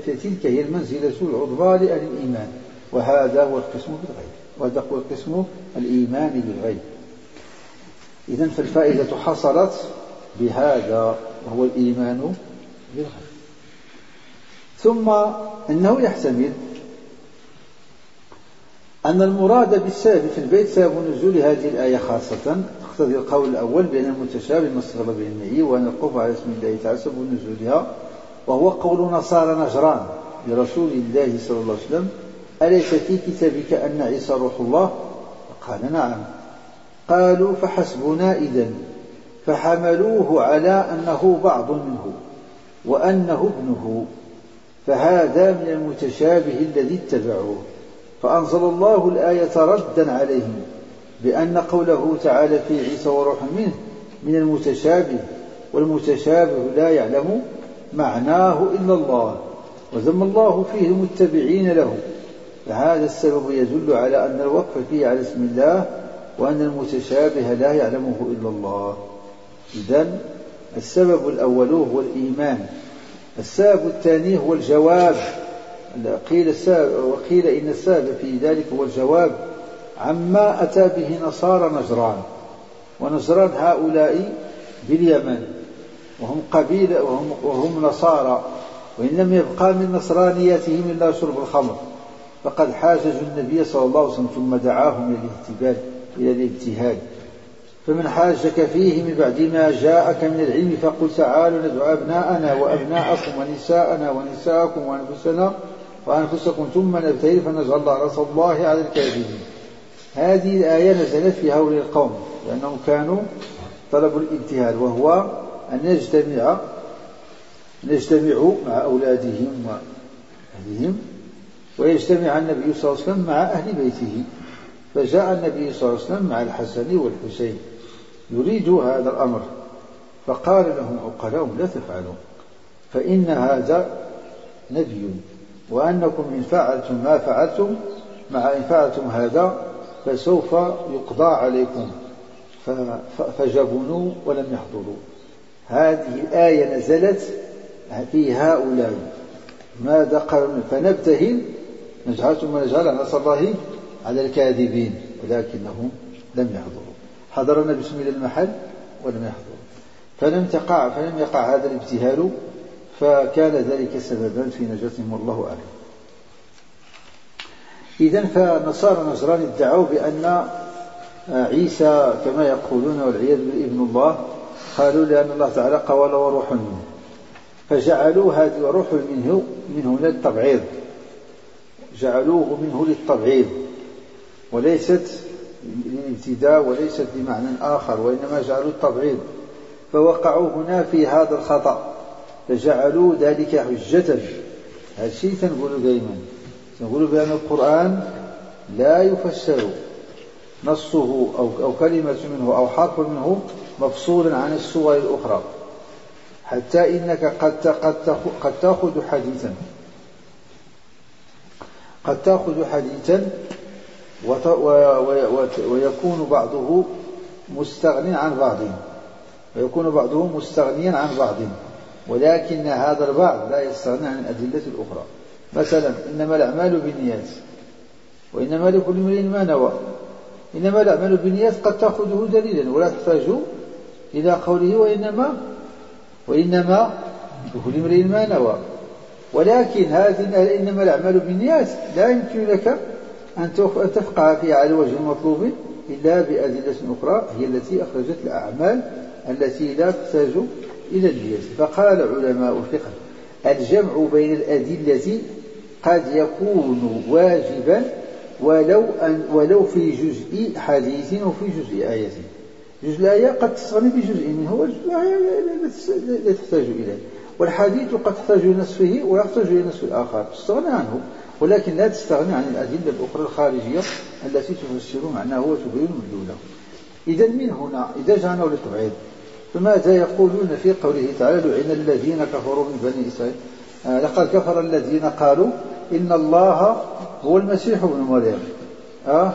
فتلك هي المنزلة العظمى لأهل الإيمان. وهذا هو القسم بالغيب. وهذا هو القسم الإيمان بالغيب. إذا فالفائدة حصلت بهذا وهو الإيمان بالغيب. ثم أنه يحتمل أن المراد بالسبب في البيت سبب نزول هذه الآية خاصة اقتضي القول الأول بأن المتشابه مصدر به النعي وأن القف على اسم الله تعالى سبب نزولها وهو قول نصارى نجران لرسول الله صلى الله عليه وسلم أليس في كتابك أن عيسى روح الله؟ قال نعم. قالوا فحسبنا إذا فحملوه على أنه بعض منه وأنه ابنه فهذا من المتشابه الذي اتبعوه فأنزل الله الآية ردا عليهم بأن قوله تعالى في عيسى وروح منه من المتشابه والمتشابه لا يعلم معناه إلا الله وذم الله فيه المتبعين له. فهذا السبب يدل على أن الوقف فيه على اسم الله وأن المتشابه لا يعلمه إلا الله. إذا السبب الأول هو الإيمان السبب الثاني هو الجواب. قيل وقيل إن السبب في ذلك هو الجواب. عما أتى به نصارى نجران ونجران هؤلاء باليمن وهم قبيلة وهم, وهم نصارى وإن لم يبقى من نصرانيتهم إلا شرب الخمر. فقد حاججوا النبي صلى الله عليه وسلم ثم دعاهم إلى الابتهال إلى الابتهال فمن حاجك فيه من بعد ما جاءك من العلم فقل تعالوا ندعو أبناءنا وأبناءكم ونساءنا ونساءكم وأنفسنا وأنفسكم ثم نبتهل فنجعل لعنة الله على الكاذبين هذه الآية نزلت في هؤلاء القوم لأنهم كانوا طلبوا الابتهال وهو أن نجتمع نجتمع مع أولادهم وأهلهم ويجتمع النبي صلى الله عليه وسلم مع أهل بيته. فجاء النبي صلى الله عليه وسلم مع الحسن والحسين يريد هذا الأمر. فقال لهم عقلاهم لا تفعلوا فإن هذا نبي وأنكم إن فعلتم ما فعلتم مع إن فعلتم هذا فسوف يقضى عليكم. فجبنوا ولم يحضروا. هذه الآية نزلت في هؤلاء. ماذا قالوا؟ فنبتهل. نجعل ثم نجعل نسأل الله على الكاذبين. ولكنهم لم يحضروا. حضر النبي صلى الله المحل ولم يحضروا. فلم تقع فلم يقع هذا الابتهال. فكان ذلك سببا في نجاتهم والله أعلم. إذا فنصارى نصران ادعوا بأن عيسى كما يقولون والعياذ بالله ابن الله قالوا لأن الله تعالى قال وروح منه. فجعلوا هذه وروح منه منه للتبعيض. جعلوه منه للتبعيض. وليست للابتداء وليست بمعنى آخر وإنما جعلوا التبعيض. فوقعوا هنا في هذا الخطأ. فجعلوا ذلك حجة. هذا الشيء تنقول دائما. تنقول بأن القرآن لا يفسر نصه أو, أو كلمة منه أو حرف منه مفصولا عن الصور الأخرى. حتى إنك قد قد قد تأخذ حديثا. قد تأخذ حديثا ويكون بعضه مستغني عن بعض. ويكون بعضه مستغنيا عن بعض. ولكن هذا البعض لا يستغني عن الأدلة الأخرى. مثلا إنما الأعمال بالنيات وإنما لكل امرئ ما نوى. إنما الأعمال بالنيات قد تأخذه دليلا ولا تحتاج إلى قوله وإنما وإنما لكل امرئ ما نوى. ولكن هذه إنما الأعمال بالنيات لا يمكن لك أن تفقه فيها على الوجه المطلوب إلا بأدلة أخرى هي التي أخرجت الأعمال التي لا تحتاج إلى النية فقال علماء الفقه الجمع بين الأدلة قد يكون واجبا ولو أن ولو في جزء حديث وفي جزء آية. جزء الآية قد تستغني بجزء منه لا تحتاج إليه. والحديث قد تحتاج إلى نصفه ويحتاج إلى نصف الآخر. تستغني عنه ولكن لا تستغني عن الأدلة الأخرى الخارجية التي تفسر معناه وتبين مدلوله إذا من هنا إذا جاءنا للتبعيض فماذا يقولون في قوله تعالى لعن الذين كفروا من بني إسرائيل؟ آه لقد كفر الذين قالوا إن الله هو المسيح ابن مريم. آه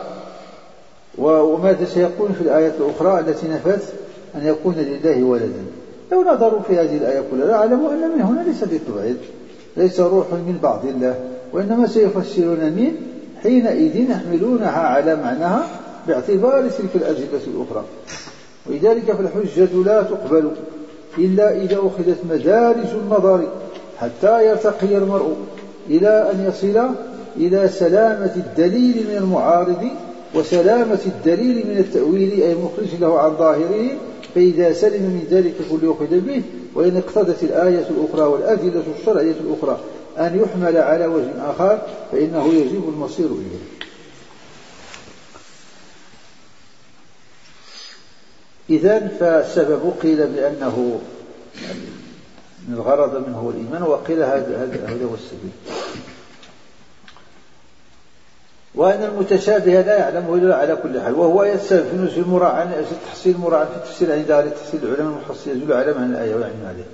وماذا سيقول في الآية الأخرى التي نفت أن يكون لله ولدا. لو نظروا في هذه الآية كلها لعلموا أن من هنا ليس بالتبعيد ليس روح من بعض الله. وإنما سيفسرون من حينئذ يحملونها على معناها باعتبار تلك الأجهزة الأخرى. ولذلك فالحجة لا تقبل إلا إذا أخذت مدارج النظر حتى يرتقي المرء. إلى أن يصل إلى سلامة الدليل من المعارض وسلامة الدليل من التأويل أي المخرج له عن ظاهره فإذا سلم من ذلك كل يؤخذ به وإن اقتضت الآية الأخرى والأدلة الشرعية الأخرى أن يحمل على وجه آخر فإنه يجب المصير إليه. إذا فالسبب قيل بأنه من الغرض منه هو الإيمان وقيل هذا هو السبيل. وأن المتشابه لا يعلمه إلا على كل حال وهو يتسبب في نزول المراعى في التحصيل المراعى في التفسير عند أهل التفسير العلماء المخصصين يدل على معنى الآية ويعني عليه.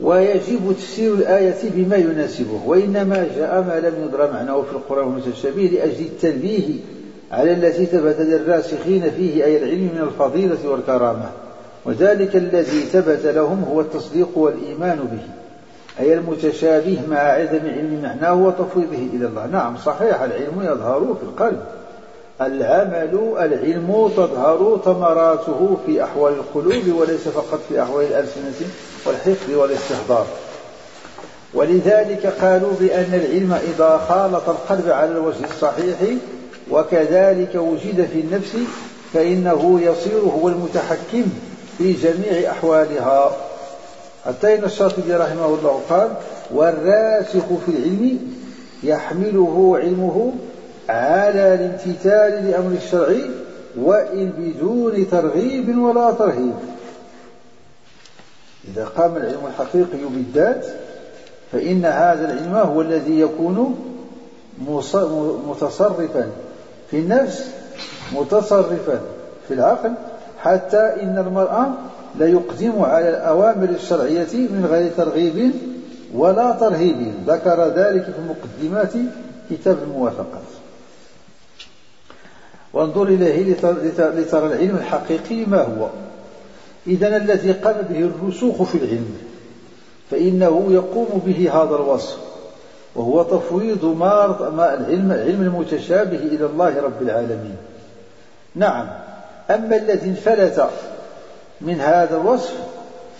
ويجب تفسير الآية بما يناسبه وإنما جاء ما لم يدرى معناه في القرآن المتشابه لأجل التنبيه على التي ثبت للراسخين فيه أي العلم من الفضيلة والكرامة. وذلك الذي ثبت لهم هو التصديق والإيمان به أي المتشابه مع عدم علم معناه وتفويضه إلى الله. نعم صحيح العلم يظهر في القلب. العمل العلم تظهر ثمراته في أحوال القلوب وليس فقط في أحوال الألسنة والحفظ والاستحضار ولذلك قالوا بأن العلم إذا خالط القلب على الوجه الصحيح وكذلك وجد في النفس فإنه يصير هو المتحكم في جميع أحوالها. إن الشاطبي رحمه الله قال والراسخ في العلم يحمله علمه على الامتثال لأمر الشرع وإن بدون ترغيب ولا ترهيب. إذا قام العلم الحقيقي بالذات فإن هذا العلم هو الذي يكون متصرفا في النفس متصرفا في العقل حتى إن المرأة لا يقدم على الأوامر الشرعية من غير ترغيب ولا ترهيب. ذكر ذلك في مقدمات كتاب الموافقات وانظر إليه لترى العلم الحقيقي ما هو. إذا الذي قام به الرسوخ في العلم فإنه يقوم به هذا الوصف وهو تفويض ما العلم العلم المتشابه إلى الله رب العالمين. نعم. أما الذي انفلت من هذا الوصف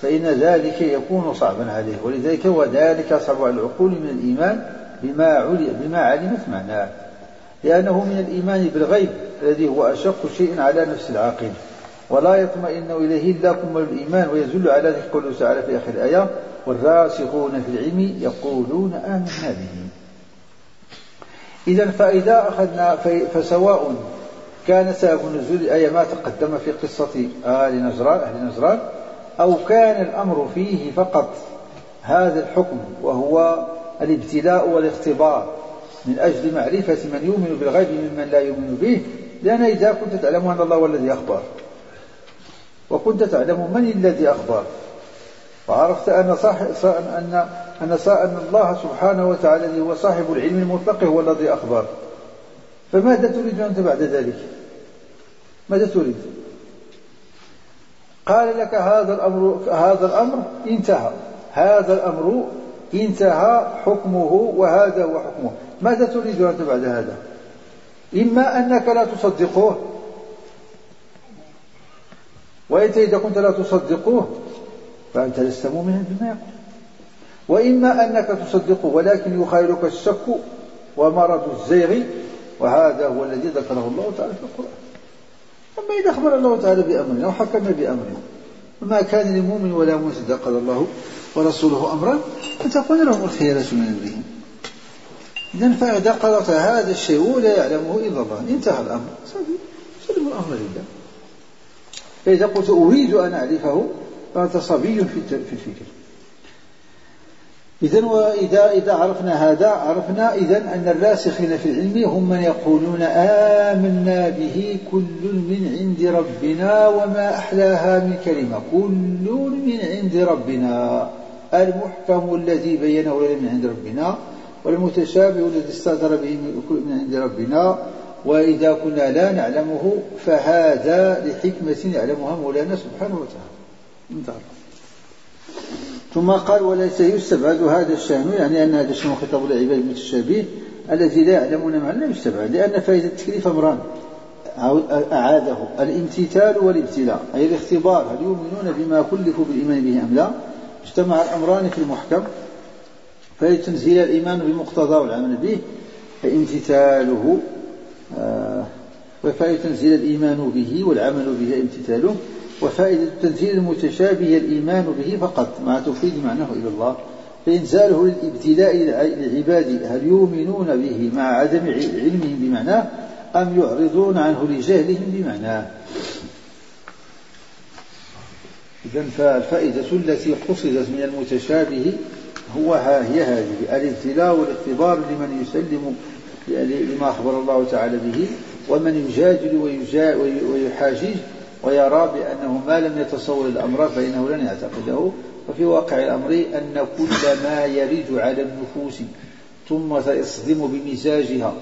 فإن ذلك يكون صعبا عليه. ولذلك وذلك صعب على العقول من الإيمان بما علي بما علمت معناه. لأنه من الإيمان بالغيب الذي هو أشق شيء على نفس العاقل. ولا يطمئن إليه إلا كمل الإيمان ويدل على ذلك قوله تعالى في آخر الآية والراسخون في العلم يقولون آمنا به. إذا فإذا أخذنا فسواء كان سبب نزول الآية ما تقدم في قصة آل نجران أهل نجران أو كان الأمر فيه فقط هذا الحكم وهو الابتلاء والاختبار من أجل معرفة من يؤمن بالغيب ممن لا يؤمن به لأن إذا كنت تعلم أن الله هو الذي أخبر. وكنت تعلم من الذي أخبر. وعرفت أن صاحب أن أن أن الله سبحانه وتعالى هو صاحب العلم المطلق هو الذي أخبر. فماذا تريد أنت بعد ذلك؟ ماذا تريد؟ قال لك هذا الأمر هذا الأمر انتهى. هذا الأمر انتهى حكمه وهذا هو حكمه. ماذا تريد أنت بعد هذا؟ إما أنك لا تصدقوه وأنت إذا كنت لا تصدقوه فأنت لست مؤمنا بما يقول. وإما أنك تصدقه ولكن يخيلك الشك ومرض الزيغ وهذا هو الذي ذكره الله تعالى في القرآن. أما إذا أخبر الله تعالى بأمرنا وحكم بأمرنا. وما كان لمؤمن ولا مؤمن إذا قضى الله ورسوله أمرا أن تكون لهم الخيرة من أمرهم. إذا فإذا قضت هذا الشيء لا يعلمه إلا الله. انتهى الأمر. سلم الأمر لله. فإذا قلت أريد أن أعرفه فأنت صبي في الفكر. إذا وإذا إذا عرفنا هذا عرفنا إذا أن الراسخين في العلم هم من يقولون آمنا به كل من عند ربنا وما أحلاها من كلمة. كل من عند ربنا. المحكم الذي بينه من عند ربنا والمتشابه الذي استأثر به من عند ربنا. وإذا كنا لا نعلمه فهذا لحكمة يعلمها مولانا سبحانه وتعالى. انتهى. ثم قال وليس يستبعد هذا الشأن يعني أن هذا الشأن خطاب العباد المتشابه الذي لا يعلمون معنى لا يستبعد لأن فائدة التكليف أمران. أعاده الامتثال والابتلاء أي الاختبار هل يؤمنون بما كلفوا بالإيمان به أم لا؟ اجتمع الأمران في المحكم. فيتنزيل الإيمان بمقتضى والعمل به فامتثاله آه وفائدة تنزيل الإيمان به والعمل به امتثاله. وفائدة التنزيل المتشابه الإيمان به فقط ما تفيد معناه إلى الله. فإنزاله للابتلاء للعباد هل يؤمنون به مع عدم علمهم بمعناه أم يعرضون عنه لجهلهم بمعناه؟ إذا فالفائدة التي قصدت من المتشابه هو ها هي هذه الابتلاء والاختبار لمن يسلم لما أخبر الله تعالى به ومن يجادل ويحاجج ويرى بأنه ما لم يتصور الأمر فإنه لن يعتقده وفي واقع الأمر أن كل ما يرد على النفوس ثم يصدم بمزاجها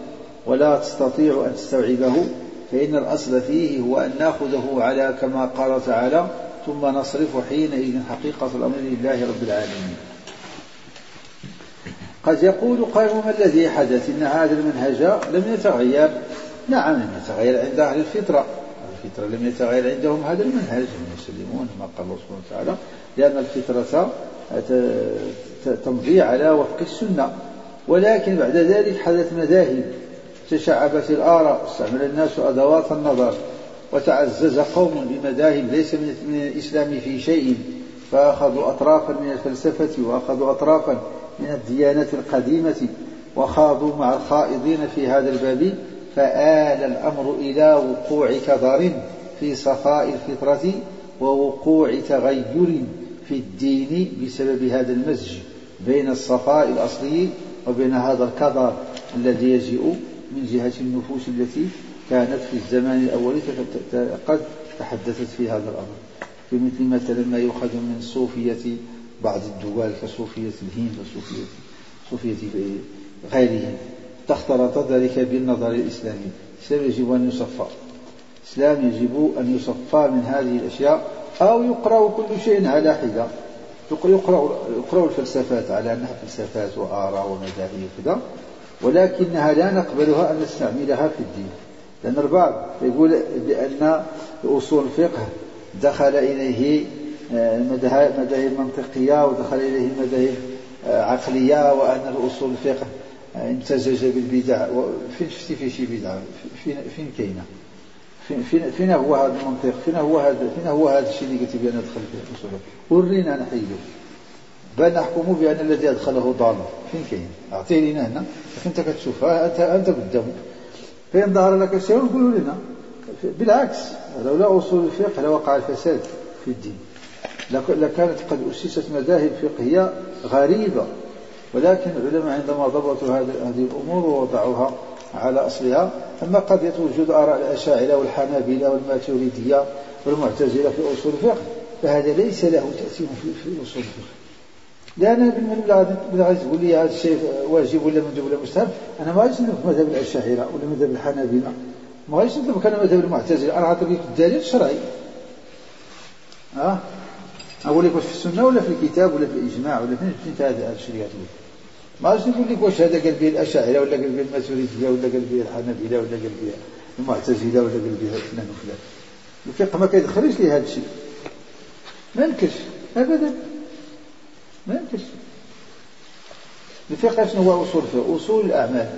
ولا تستطيع أن تستوعبه فإن الأصل فيه هو أن نأخذه على كما قال تعالى ثم نصرف حينئذ حقيقة الأمر لله رب العالمين قد يقول قائل ما الذي حدث إن هذا المنهج لم يتغير؟ نعم لم يتغير عند أهل الفطرة. الفطرة. لم يتغير عندهم هذا المنهج هم يسلمون ما قال الله سبحانه وتعالى لأن الفطرة تمضي على وفق السنة. ولكن بعد ذلك حدث مذاهب. تشعبت الآراء استعمل الناس أدوات النظر وتعزز قوم بمذاهب ليس من الإسلام في شيء فأخذوا أطرافا من الفلسفة وأخذوا أطرافا من الديانة القديمة وخاضوا مع الخائضين في هذا الباب. فآل الأمر إلى وقوع كدر في صفاء الفطرة ووقوع تغير في الدين بسبب هذا المزج بين الصفاء الأصلي وبين هذا الكدر الذي يجيء من جهة النفوس التي كانت في الزمان الأول قد تحدثت في هذا الأمر. في مثل مثلا ما يؤخذ من صوفية بعض الدول كصوفية الهند وصوفية صوفية غيرهم. تختلط ذلك بالنظر الإسلامي. الإسلام يجب أن يصفى. الإسلام يجب أن يصفى من هذه الأشياء أو يقرأ كل شيء على حدة. يقرأ, يقرأ الفلسفات على أنها فلسفات وآراء ومذاهب وكذا ولكنها لا نقبلها أن نستعملها في الدين. لأن البعض يقول بأن أصول الفقه دخل إليه آه، مذاهب منطقية ودخل إليه مذاهب آه، عقلية وأن الأصول الفقه امتزج بالبدع فين شفتي فيه شي بدعة فين فين كاينة؟ فين فين فين هو هذا المنطق؟ فين هو هذا فين هو هذا الشيء اللي قلت بأن دخل فيه الأصول ورينا نحيده بل نحكم بأن الذي أدخله ضال. فين كاين؟ أعطيه لنا هنا. أنت كتشوفها أنت أنت قدامه فإن ظهر لك شيء قولوا لنا. بالعكس لولا أصول الفقه لوقع الفساد في الدين. لكانت قد أسست مذاهب فقهية غريبة. ولكن العلماء عندما ضبطوا هذه الأمور ووضعوها على أصلها أما قضية وجود آراء الأشاعرة والحنابلة والماتريدية والمعتزلة في أصول الفقه فهذا ليس له تأثير في أصول الفقه. لأن بالنسبة غادي تقول لي هذا الشيء واجب ولا مندوب ولا مستحب؟ أنا ما غاديش نذهب مذهب الأشاعرة ولا مذهب الحنابلة. ما غاديش نذهب أنا مذهب المعتزلة. أنا غنعطيك الدليل الشرعي أه؟ أقول لك واش في السنة ولا في الكتاب ولا في الإجماع ولا فين الشيء اللي غتقول ما غاديش نقول لك واش هذا قال به الأشاعرة ولا قال به الماتريدية ولا قال به الحنابلة ولا قال به المعتزلة ولا قال به فلان وفلان. الفقه ما كيدخلش لي هذا الشيء. ما يمكنش أبدا. ما يمكنش الفقه شنو هو؟ أصول الفقه. أصول الأعمال.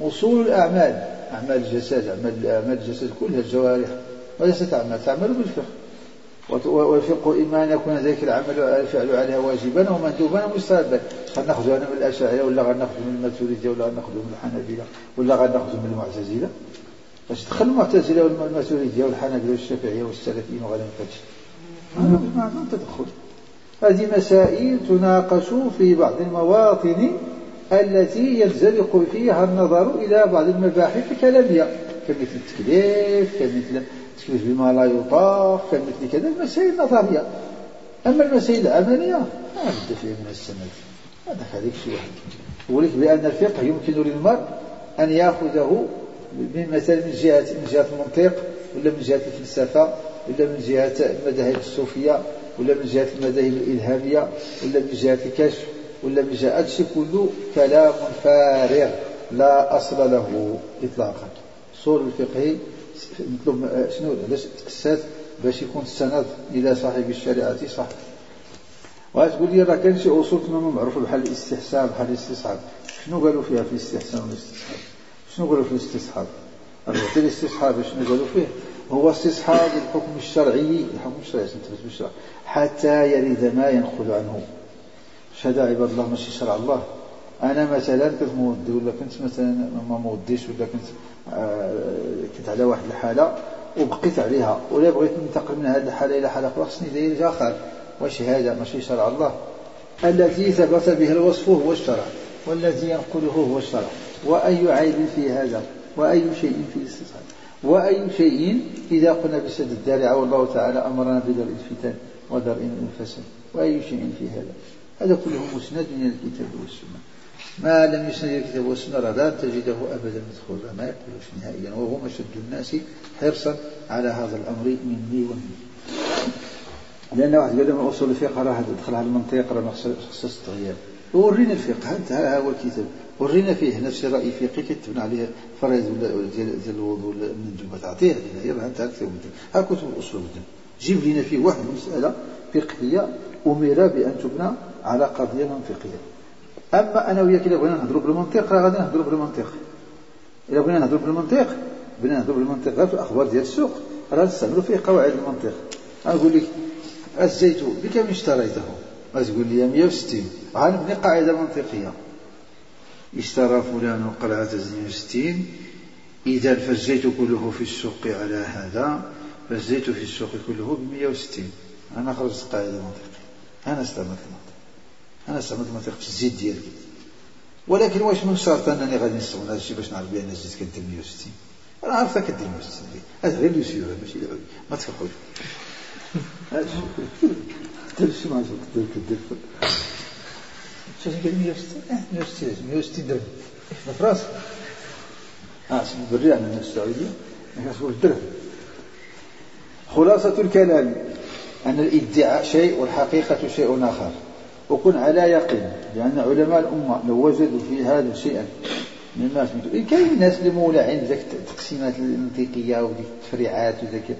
أصول الأعمال. أعمال الجسد أعمال أعمال الجسد كلها الجوارح وليست أعمال. تعمل بالفقه. والفقه إما أن يكون ذلك العمل الفعل عليها واجبا ومندوبا ومستحبا غناخذ أنا من الأشاعرة ولا غناخذ من الماتريدية ولا غناخذ من الحنابلة ولا غناخذ من المعتزلة؟ باش تدخل المعتزلة والماتريدية والحنابلة والشافعية والسلفيين وغيرهم فهادشي ما عندهم تدخل. هذه مسائل تناقش في بعض المواطن التي ينزلق فيها النظر إلى بعض المباحث الكلامية كمثل التكليف كمثل التكليف بما لا يطاق كمثل كذا المسائل النظرية أما المسائل العملية ما بد فيها من السند. هذا هذيك شيء واحد يقول لك بأن الفقه يمكن للمرء أن يأخذه من مثلا من جهة من جهة المنطق ولا من جهة الفلسفة ولا من جهة المذاهب الصوفية ولا من جهة المذاهب الإلهامية ولا من جهة الكشف ولا من جهة هادشي كله كلام فارغ لا أصل له إطلاقا. صور الفقه نطلب شنو علاش تأسس باش يكون السند إلى صاحب الشريعة صح. وتقول لي راه كان شي أصول كما معروفة بحال الاستحسان بحال الاستصحاب شنو قالوا فيها في الاستحسان والاستصحاب شنو قالوا في الاستصحاب الاستصحاب شنو قالوا فيه؟ هو استصحاب الحكم الشرعي الحكم الشرعي تثبت بالشرع حتى يرد ما ينقل عنه. شهد عباد الله ماشي شرع الله. أنا مثلا كنت مودي ولا كنت مثلا ما موديش ولا كنت آه كنت على واحد الحالة وبقيت عليها ولا بغيت ننتقل من هذه الحالة إلى حالة أخرى خصني داير آخر واش هذا؟ ماشي شرع الله. الذي ثبت به الوصف هو الشرع والذي ينقله هو الشرع. وأي عيب في هذا؟ وأي شيء في الاستصحاب وأي شيء إذا قلنا بسد الدارعة والله تعالى أمرنا بدرء الفتن ودرء الفساد وأي شيء في هذا؟ هذا كله مسند من الكتاب والسنة. ما لم يسند الكتاب والسنة لا تجده أبدا مدخولا ما يقولش نهائيا وهو أشد الناس حرصا على هذا الأمر مني ومني لأن واحد قال من أصول الفقه راه دخل على المنطق راه خصص التغيير ورينا الفقه ها هو الكتاب. ورينا فيه نفس الرأي فقهي كتبنا عليه فرائض ديال الوضوء ولا المندوبات عطيه لنا يلا أنت ها كتب الأصول جيب لنا فيه واحد المسألة فقهية أمر بأن تبنى على قضية منطقية. أما أنا وياك إذا بغينا نهضروا بالمنطق راه غادي نهضروا بالمنطق. إذا بغينا نهضروا بالمنطق بغينا نهضروا بالمنطق غير في الأخبار ديال السوق راه نستعملوا فيه قواعد المنطق. نقول لك الزيت بكم اشتريته؟ تقول لي 160 غنبني قاعدة منطقية. اشترى فلان قلعة 160 إذا فالزيت كله في السوق على هذا فالزيت في السوق كله ب 160 أنا خرجت قاعدة منطقية. أنا استعملت. أنا استعملت المنطق في الزيت ديالي. ولكن واش من شرط أنني غادي نستعمل هذا الشيء باش نعرف بأن الزيت كدير 160 أنا عارفة كدير 160 هذا غير لوسيو ماشي ما تفرحوش هذا الشيء ما تقدر كدير شو قال 160 160 160 درهم. فرنسا. آه بري عندنا السعودية. ما كتقول درهم خلاصة الكلام أن الادعاء شيء والحقيقة شيء آخر. وكن على يقين لأن علماء الأمة لو وجدوا في هذا شيئا مما سمعتوا كاين الناس اللي مولعين ذاك التقسيمات المنطقية وذيك التفريعات وذاك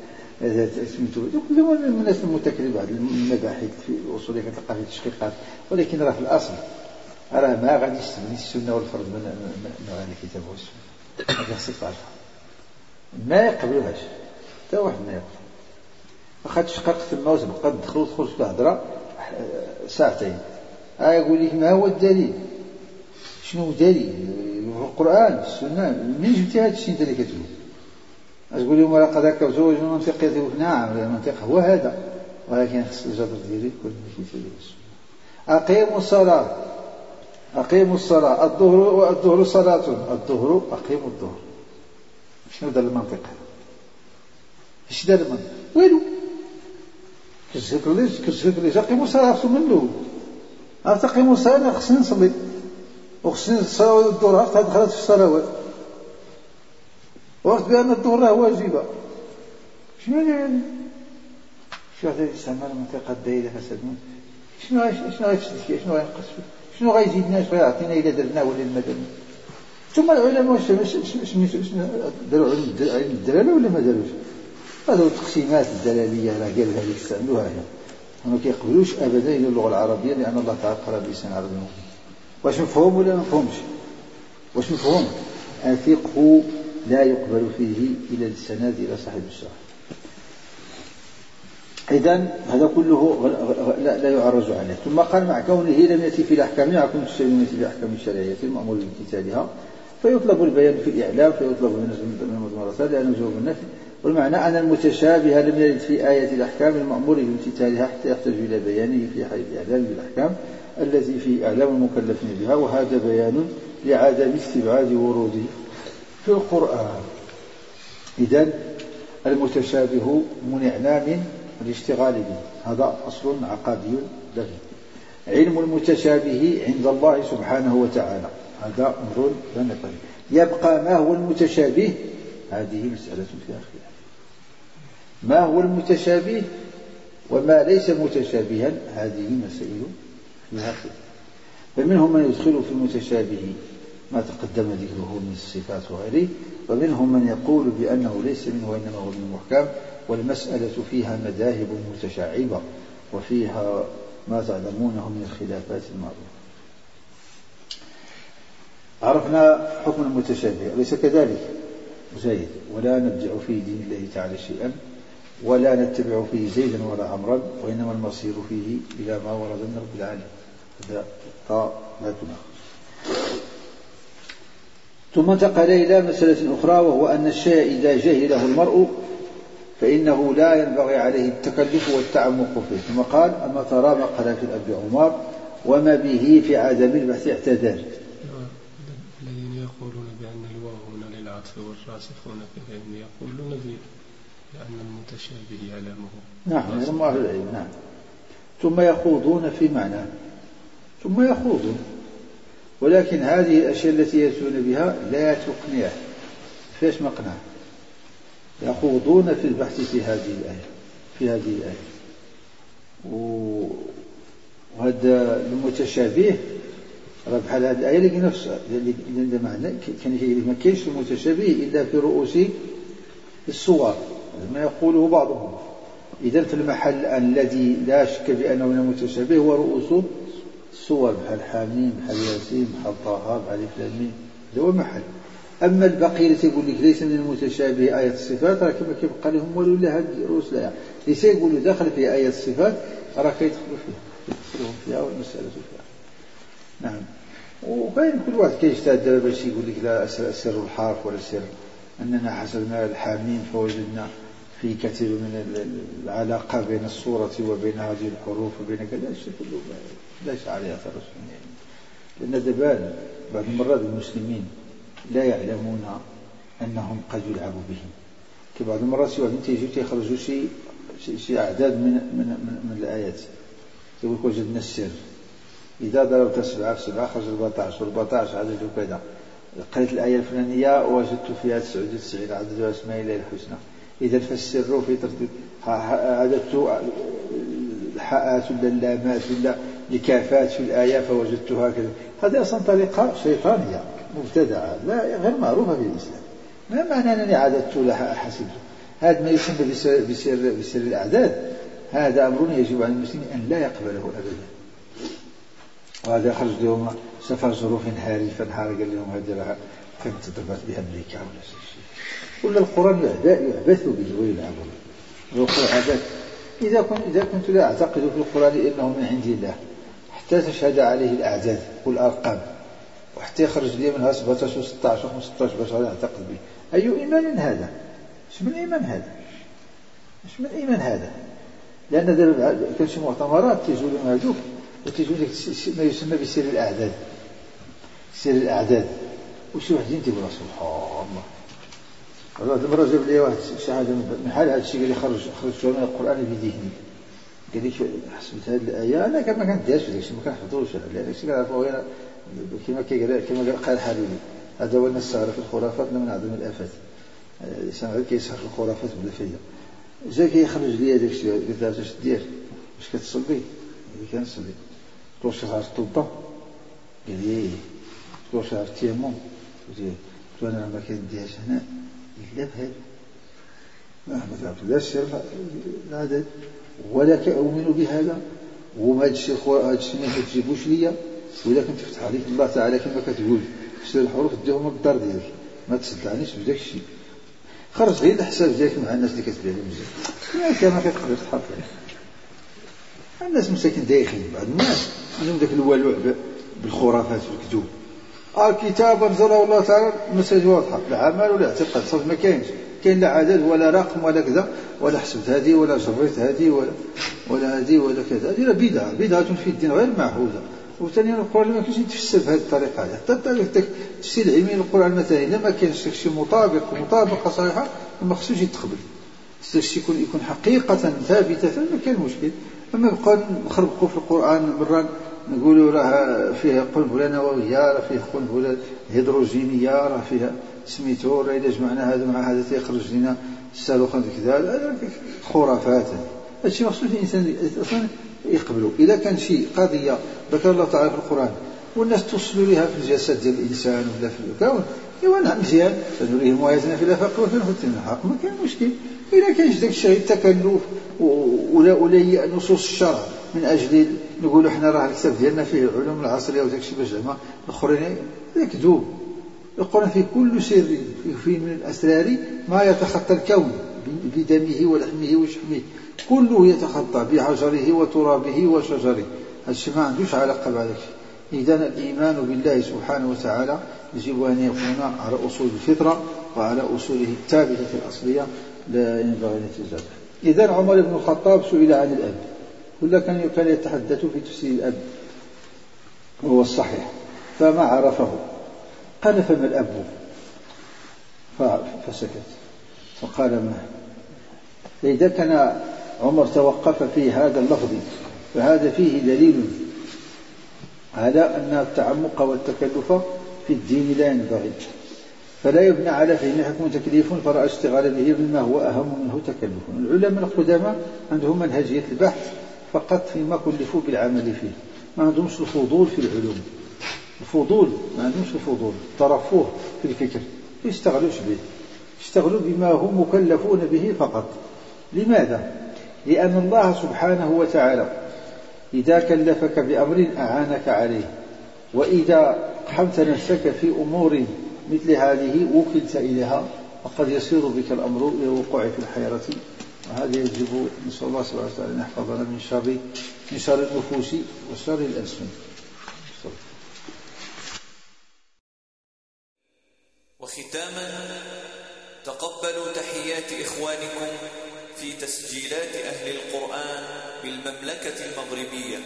سميتو كلهم من الناس المتكلم بعض المباحث في الأصول كتلقى في التشقيقات ولكن راه في الأصل راه ما غادي يستبني السنة والفرض من, من غير الكتاب والسنة. خصك تعرفها ما يقبلوهاش. حتى واحد ما يقبل. واخا تشقق تما وتبقى تدخل وتخرج في الهضرة ساعتين. ها يقول لك ما هو الدليل؟ شنو الدليل؟ القرآن السنة منين جبتي هذا الشيء انت اللي كتقول تقول لهم ولقد هكا زوج من منطق نعم المنطق هو هذا. ولكن خص الجدر ديالي يكون في كتاب أقيموا الصلاة. أقيموا الصلاة. الظهر الظهر صلاة. الظهر أقيموا الظهر. شنو دار المنطق إيش دار المنطق ويلو كتشهد كتشهد ليش أقيموا الصلاة خصو من الأول عرفت أقيموا الصلاة خصني نصلي. وخصني الصلاة والظهر دخلت في الصلوات وقت بأن الظهر واجبة. شنو يعني؟ شو هذا يستعمل المنطقة الدائرة فساد؟ شنو شنو غيفسد فيها شنو غينقص فيها شنو غيزيدنا شنو غيعطينا إلا درنا ولا المدني ثم العلماء واش داروا علم الدلالة ولا ما داروش؟ هذو التقسيمات الدلالية راه قالها اللي يستعملوها هي ما كيقبلوش ابدا إلى اللغة العربية لأن الله تعالى قرأ بلسان عربي. واش مفهوم ولا ما مفهومش؟ واش مفهوم؟ الفقه لا يقبل فيه إلى السند إلى صاحب الشرع. إذا هذا كله لا, لا يعرج عليه. ثم قال مع كونه لم يأتي في الأحكام مع كونه لم يأتي في الأحكام الشرعية المأمور بامتثالها. فيطلب البيان في الإعلام فيطلب من المضمرة لأنه جواب النفي. والمعنى أن المتشابه لم يرد في آية الأحكام المأمور بامتثالها حتى يحتاج إلى بيانه في حال الإعلام بالأحكام التي في إعلام المكلفين بها وهذا بيان لعدم استبعاد وروده في القرآن. إذا المتشابه منعنا من الاشتغال به. هذا أصل عقادي له. علم المتشابه عند الله سبحانه وتعالى. هذا أمر لا يبقى ما هو المتشابه؟ هذه مسألة فيها خلاف ما هو المتشابه وما ليس متشابها؟ هذه مسائل خلاف فمنهم من يدخل في المتشابه ما تقدم ذكره من الصفات وغيره ومنهم من يقول بأنه ليس منه وإنما هو من المحكم والمسألة فيها مذاهب متشعبة وفيها ما تعلمونه من الخلافات المعروفة. عرفنا حكم المتشابه أليس كذلك؟ زيد ولا نبدع في دين الله تعالى شيئا. ولا نتبع فيه زيدا ولا عمرا وإنما المصير فيه إلى ما ورد من رب العالمين. هذا تناقض. ثم انتقل إلى مسألة أخرى وهو أن الشيء إذا جهله المرء فإنه لا ينبغي عليه التكلف والتعمق فيه. ثم قال أما ترى ما قال في الأب عمر وما به في عدم البحث اعتذر الذين يقولون بأن الواو هنا للعطف والراسخون في العلم يقولون بأن المتشابه يعلمه. نعم هم أهل العلم نعم. ثم يخوضون في معنى. ثم يخوضون. ولكن هذه الأشياء التي يأتون بها لا تقنع. فيش مقنع؟ يخوضون في البحث في هذه الآية. في هذه الآية. وهذا المتشابه راه بحال هذه الآية اللي نفس اللي معنى كان ما كاينش المتشابه إلا في رؤوس الصور. ما يقوله بعضهم. إذا في المحل الذي لا شك بأنه من المتشابه هو رؤوس الصور بحال حاميم بحال ياسين بحال طه بحال فلامين هذا هو المحل. أما البقية اللي تيقول لك ليس من المتشابه آية الصفات راه كما كيبقى لهم والو لا هاد رؤوس لا اللي تيقولوا داخل في آية الصفات راه كيدخلوا فيها. يدخلهم فيها والمسألة فيها. نعم. وكاين كل واحد كيجتهد دابا باش يقول لك لا سر الحرف ولا سر. أننا حسبنا الحامين فوجدنا. في كثير من العلاقة بين الصورة وبين هذه الحروف وبين كذا الشيء كله ليس عليه أثر يعني لأن دبان بعض المرات المسلمين لا يعلمون أنهم قد يلعب بهم. بعض المرات شي واحد تيجي تيخرجوا شي شي أعداد من من من, من الآيات. يقول وجدنا السر. إذا ضربت سبعة في سبعة خرج 14 و14 عدد كذا. قريت الآية الفلانية وجدت فيها 99 عدد أسماء الله الحسنى. إذا فالسر في ترتيب عددت الحاءات ولا اللامات ولا لكافات في الآية فوجدتها كذا. هذه أصلا طريقة شيطانية مبتدعة لا غير معروفة في الإسلام. ما معنى أنني عددت لها حسبت؟ هذا ما يسمى بسر, بسر, بسر الأعداد. هذا أمر يجب على المسلمين أن لا يقبله أبدا. وهذا خرج لهم سافر ظروف هارفة نهار قال لهم هذه كانت ضربت بها أمريكا ولا شيء ولا القرآن يعبث به ويلعب عبث إذا كنت إذا كنت لا أعتقد في القرآن إنه من عند الله. حتى تشهد عليه الأعداد والأرقام. وحتى يخرج لي منها 17 و 16 و 15 باش أعتقد به. أي إيمان هذا؟ اش من إيمان هذا؟ اش من إيمان هذا؟ لأن دابا كان شي مؤتمرات تيجوا لهم هذوك وتيجوا لك ما يسمى بسير الأعداد. سير الأعداد. وشي واحد ينتبه سبحان الله. والله جاب لي واحد شي حاجة من حال هذا الشيء قال لي خرج خرجت من القرآن بذهني قال لي حسبت هذه الآية أنا كما كنديرش في داكشي ما كنحفظوش لأن داكشي كنعرفو غير كما كيقال كما قال حبيبي هذا هو النسارة في الخرافات من أعظم الآفات. الإنسان غير كيسهر في الخرافات بلا فايدة. جا كيخرج لي هذاك الشيء قلت له أش دير؟ واش كتصلي؟ قال لي كنصلي. قلت له واش كتعرف توضا قال لي قلت له واش عرفت التيمم قلت له أنا ما كنديرش هنا. قال لي لا ما تعرف لا السر العدد ولا كأؤمن بهذا. وما الشيء هذا الشيء ما تجيبوش ليا وإذا كنت فتح عليك الله تعالى كما كتقول. سير الحروف ديهم بالدار ديالك. ما تصدعنيش بداك الشيء. خرج غير الحساب ديالك مع الناس اللي كتبيع لهم مزيان ما كتقدر تحط. الناس مساكين دايخين بعض. الناس عندهم ذاك الولوع بالخرافات والكذوب. آه كتاب انزله الله تعالى المساج واضحة. لا عمل ولا اعتقاد صافي ما كاينش. كاين لا عدد ولا رقم ولا كذا ولا حسبت هذه ولا جريت هذه ولا ولا هذه ولا كذا. هذه بدعة. بدعة في الدين غير معهودة. وثانيا القرآن ما كاينش يتفسر بهذه الطريقة هذه. حتى التفسير العلمي للقرآن مثلا اذا ما كانش شي مطابق ومطابقه صحيحة ما خصوش يتقبل. خصوش يكون يكون حقيقة ثابتة ما كان مشكل. أما نبقى نخربقوا في القرآن مرة نقولوا راه فيه قنبله نوويه راه فيه قنبله هيدروجينيه راه فيها سميتو راه اذا جمعنا هذا مع هذا تيخرج لنا الصاروخ كذا خرافات. هادشي ما خصوش الإنسان أصلا يقبلوا إذا كان شي قضية ذكر الله تعالى في القرآن والناس توصلوا لها في الجسد ديال الإنسان ولا في الكون إيوا نعم مزيان. سنريهم آياتنا في الأفاق وفي الحق ما كان مشكل. إذا كانش داك الشيء التكلف ولا ولا نصوص الشرع. من أجل نقولوا إحنا راه الكتاب ديالنا فيه العلوم العصرية وداك الشيء باش زعما الأخرين يكذوب القرآن فيه كل سر فيه من الأسرار ما يتخطى الكون بدمه ولحمه وشحمه. كله يتخطى بحجره وترابه وشجره. هذا الشيء ما عندوش علاقة بهذا الشيء إذا الإيمان بالله سبحانه وتعالى يجب أن يكون على أصول الفطرة وعلى أصوله الثابتة الأصلية. لا ينبغي يتجاوز إذا عمر بن الخطاب سئل عن الأب. كل كان كان يتحدث في تفسير الأب وهو الصحيح. فما عرفه. قال فما الأب. فسكت. فقال ما؟ فإذا كان عمر توقف في هذا اللفظ فهذا فيه دليل على أن التعمق والتكلف في الدين لا ينبغي. فلا يبنى على فهم حكم تكليف فرأى اشتغال به بما هو أهم منه تكلف. العلماء القدامى عندهم منهجية البحث. فقط فيما كلفوا بالعمل فيه. ما عندهمش الفضول في العلوم. الفضول ما عندهمش الفضول. ترفوه في الفكر. يشتغلوش به. اشتغلوا بما هم مكلفون به فقط. لماذا؟ لأن الله سبحانه وتعالى إذا كلفك بأمر أعانك عليه. وإذا قحمت نفسك في أمور مثل هذه وكلت إليها وقد يصير بك الأمر إلى الوقوع في الحيرة. وهذا يجب نسأل الله سبحانه وتعالى أن يحفظنا من شر من شر النفوس وشر الألسن. وختاما تقبلوا تحيات إخوانكم في تسجيلات أهل القرآن بالمملكة المغربية.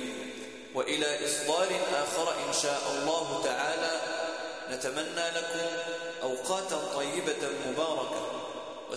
وإلى إصدار آخر إن شاء الله تعالى نتمنى لكم أوقاتا طيبة مباركة.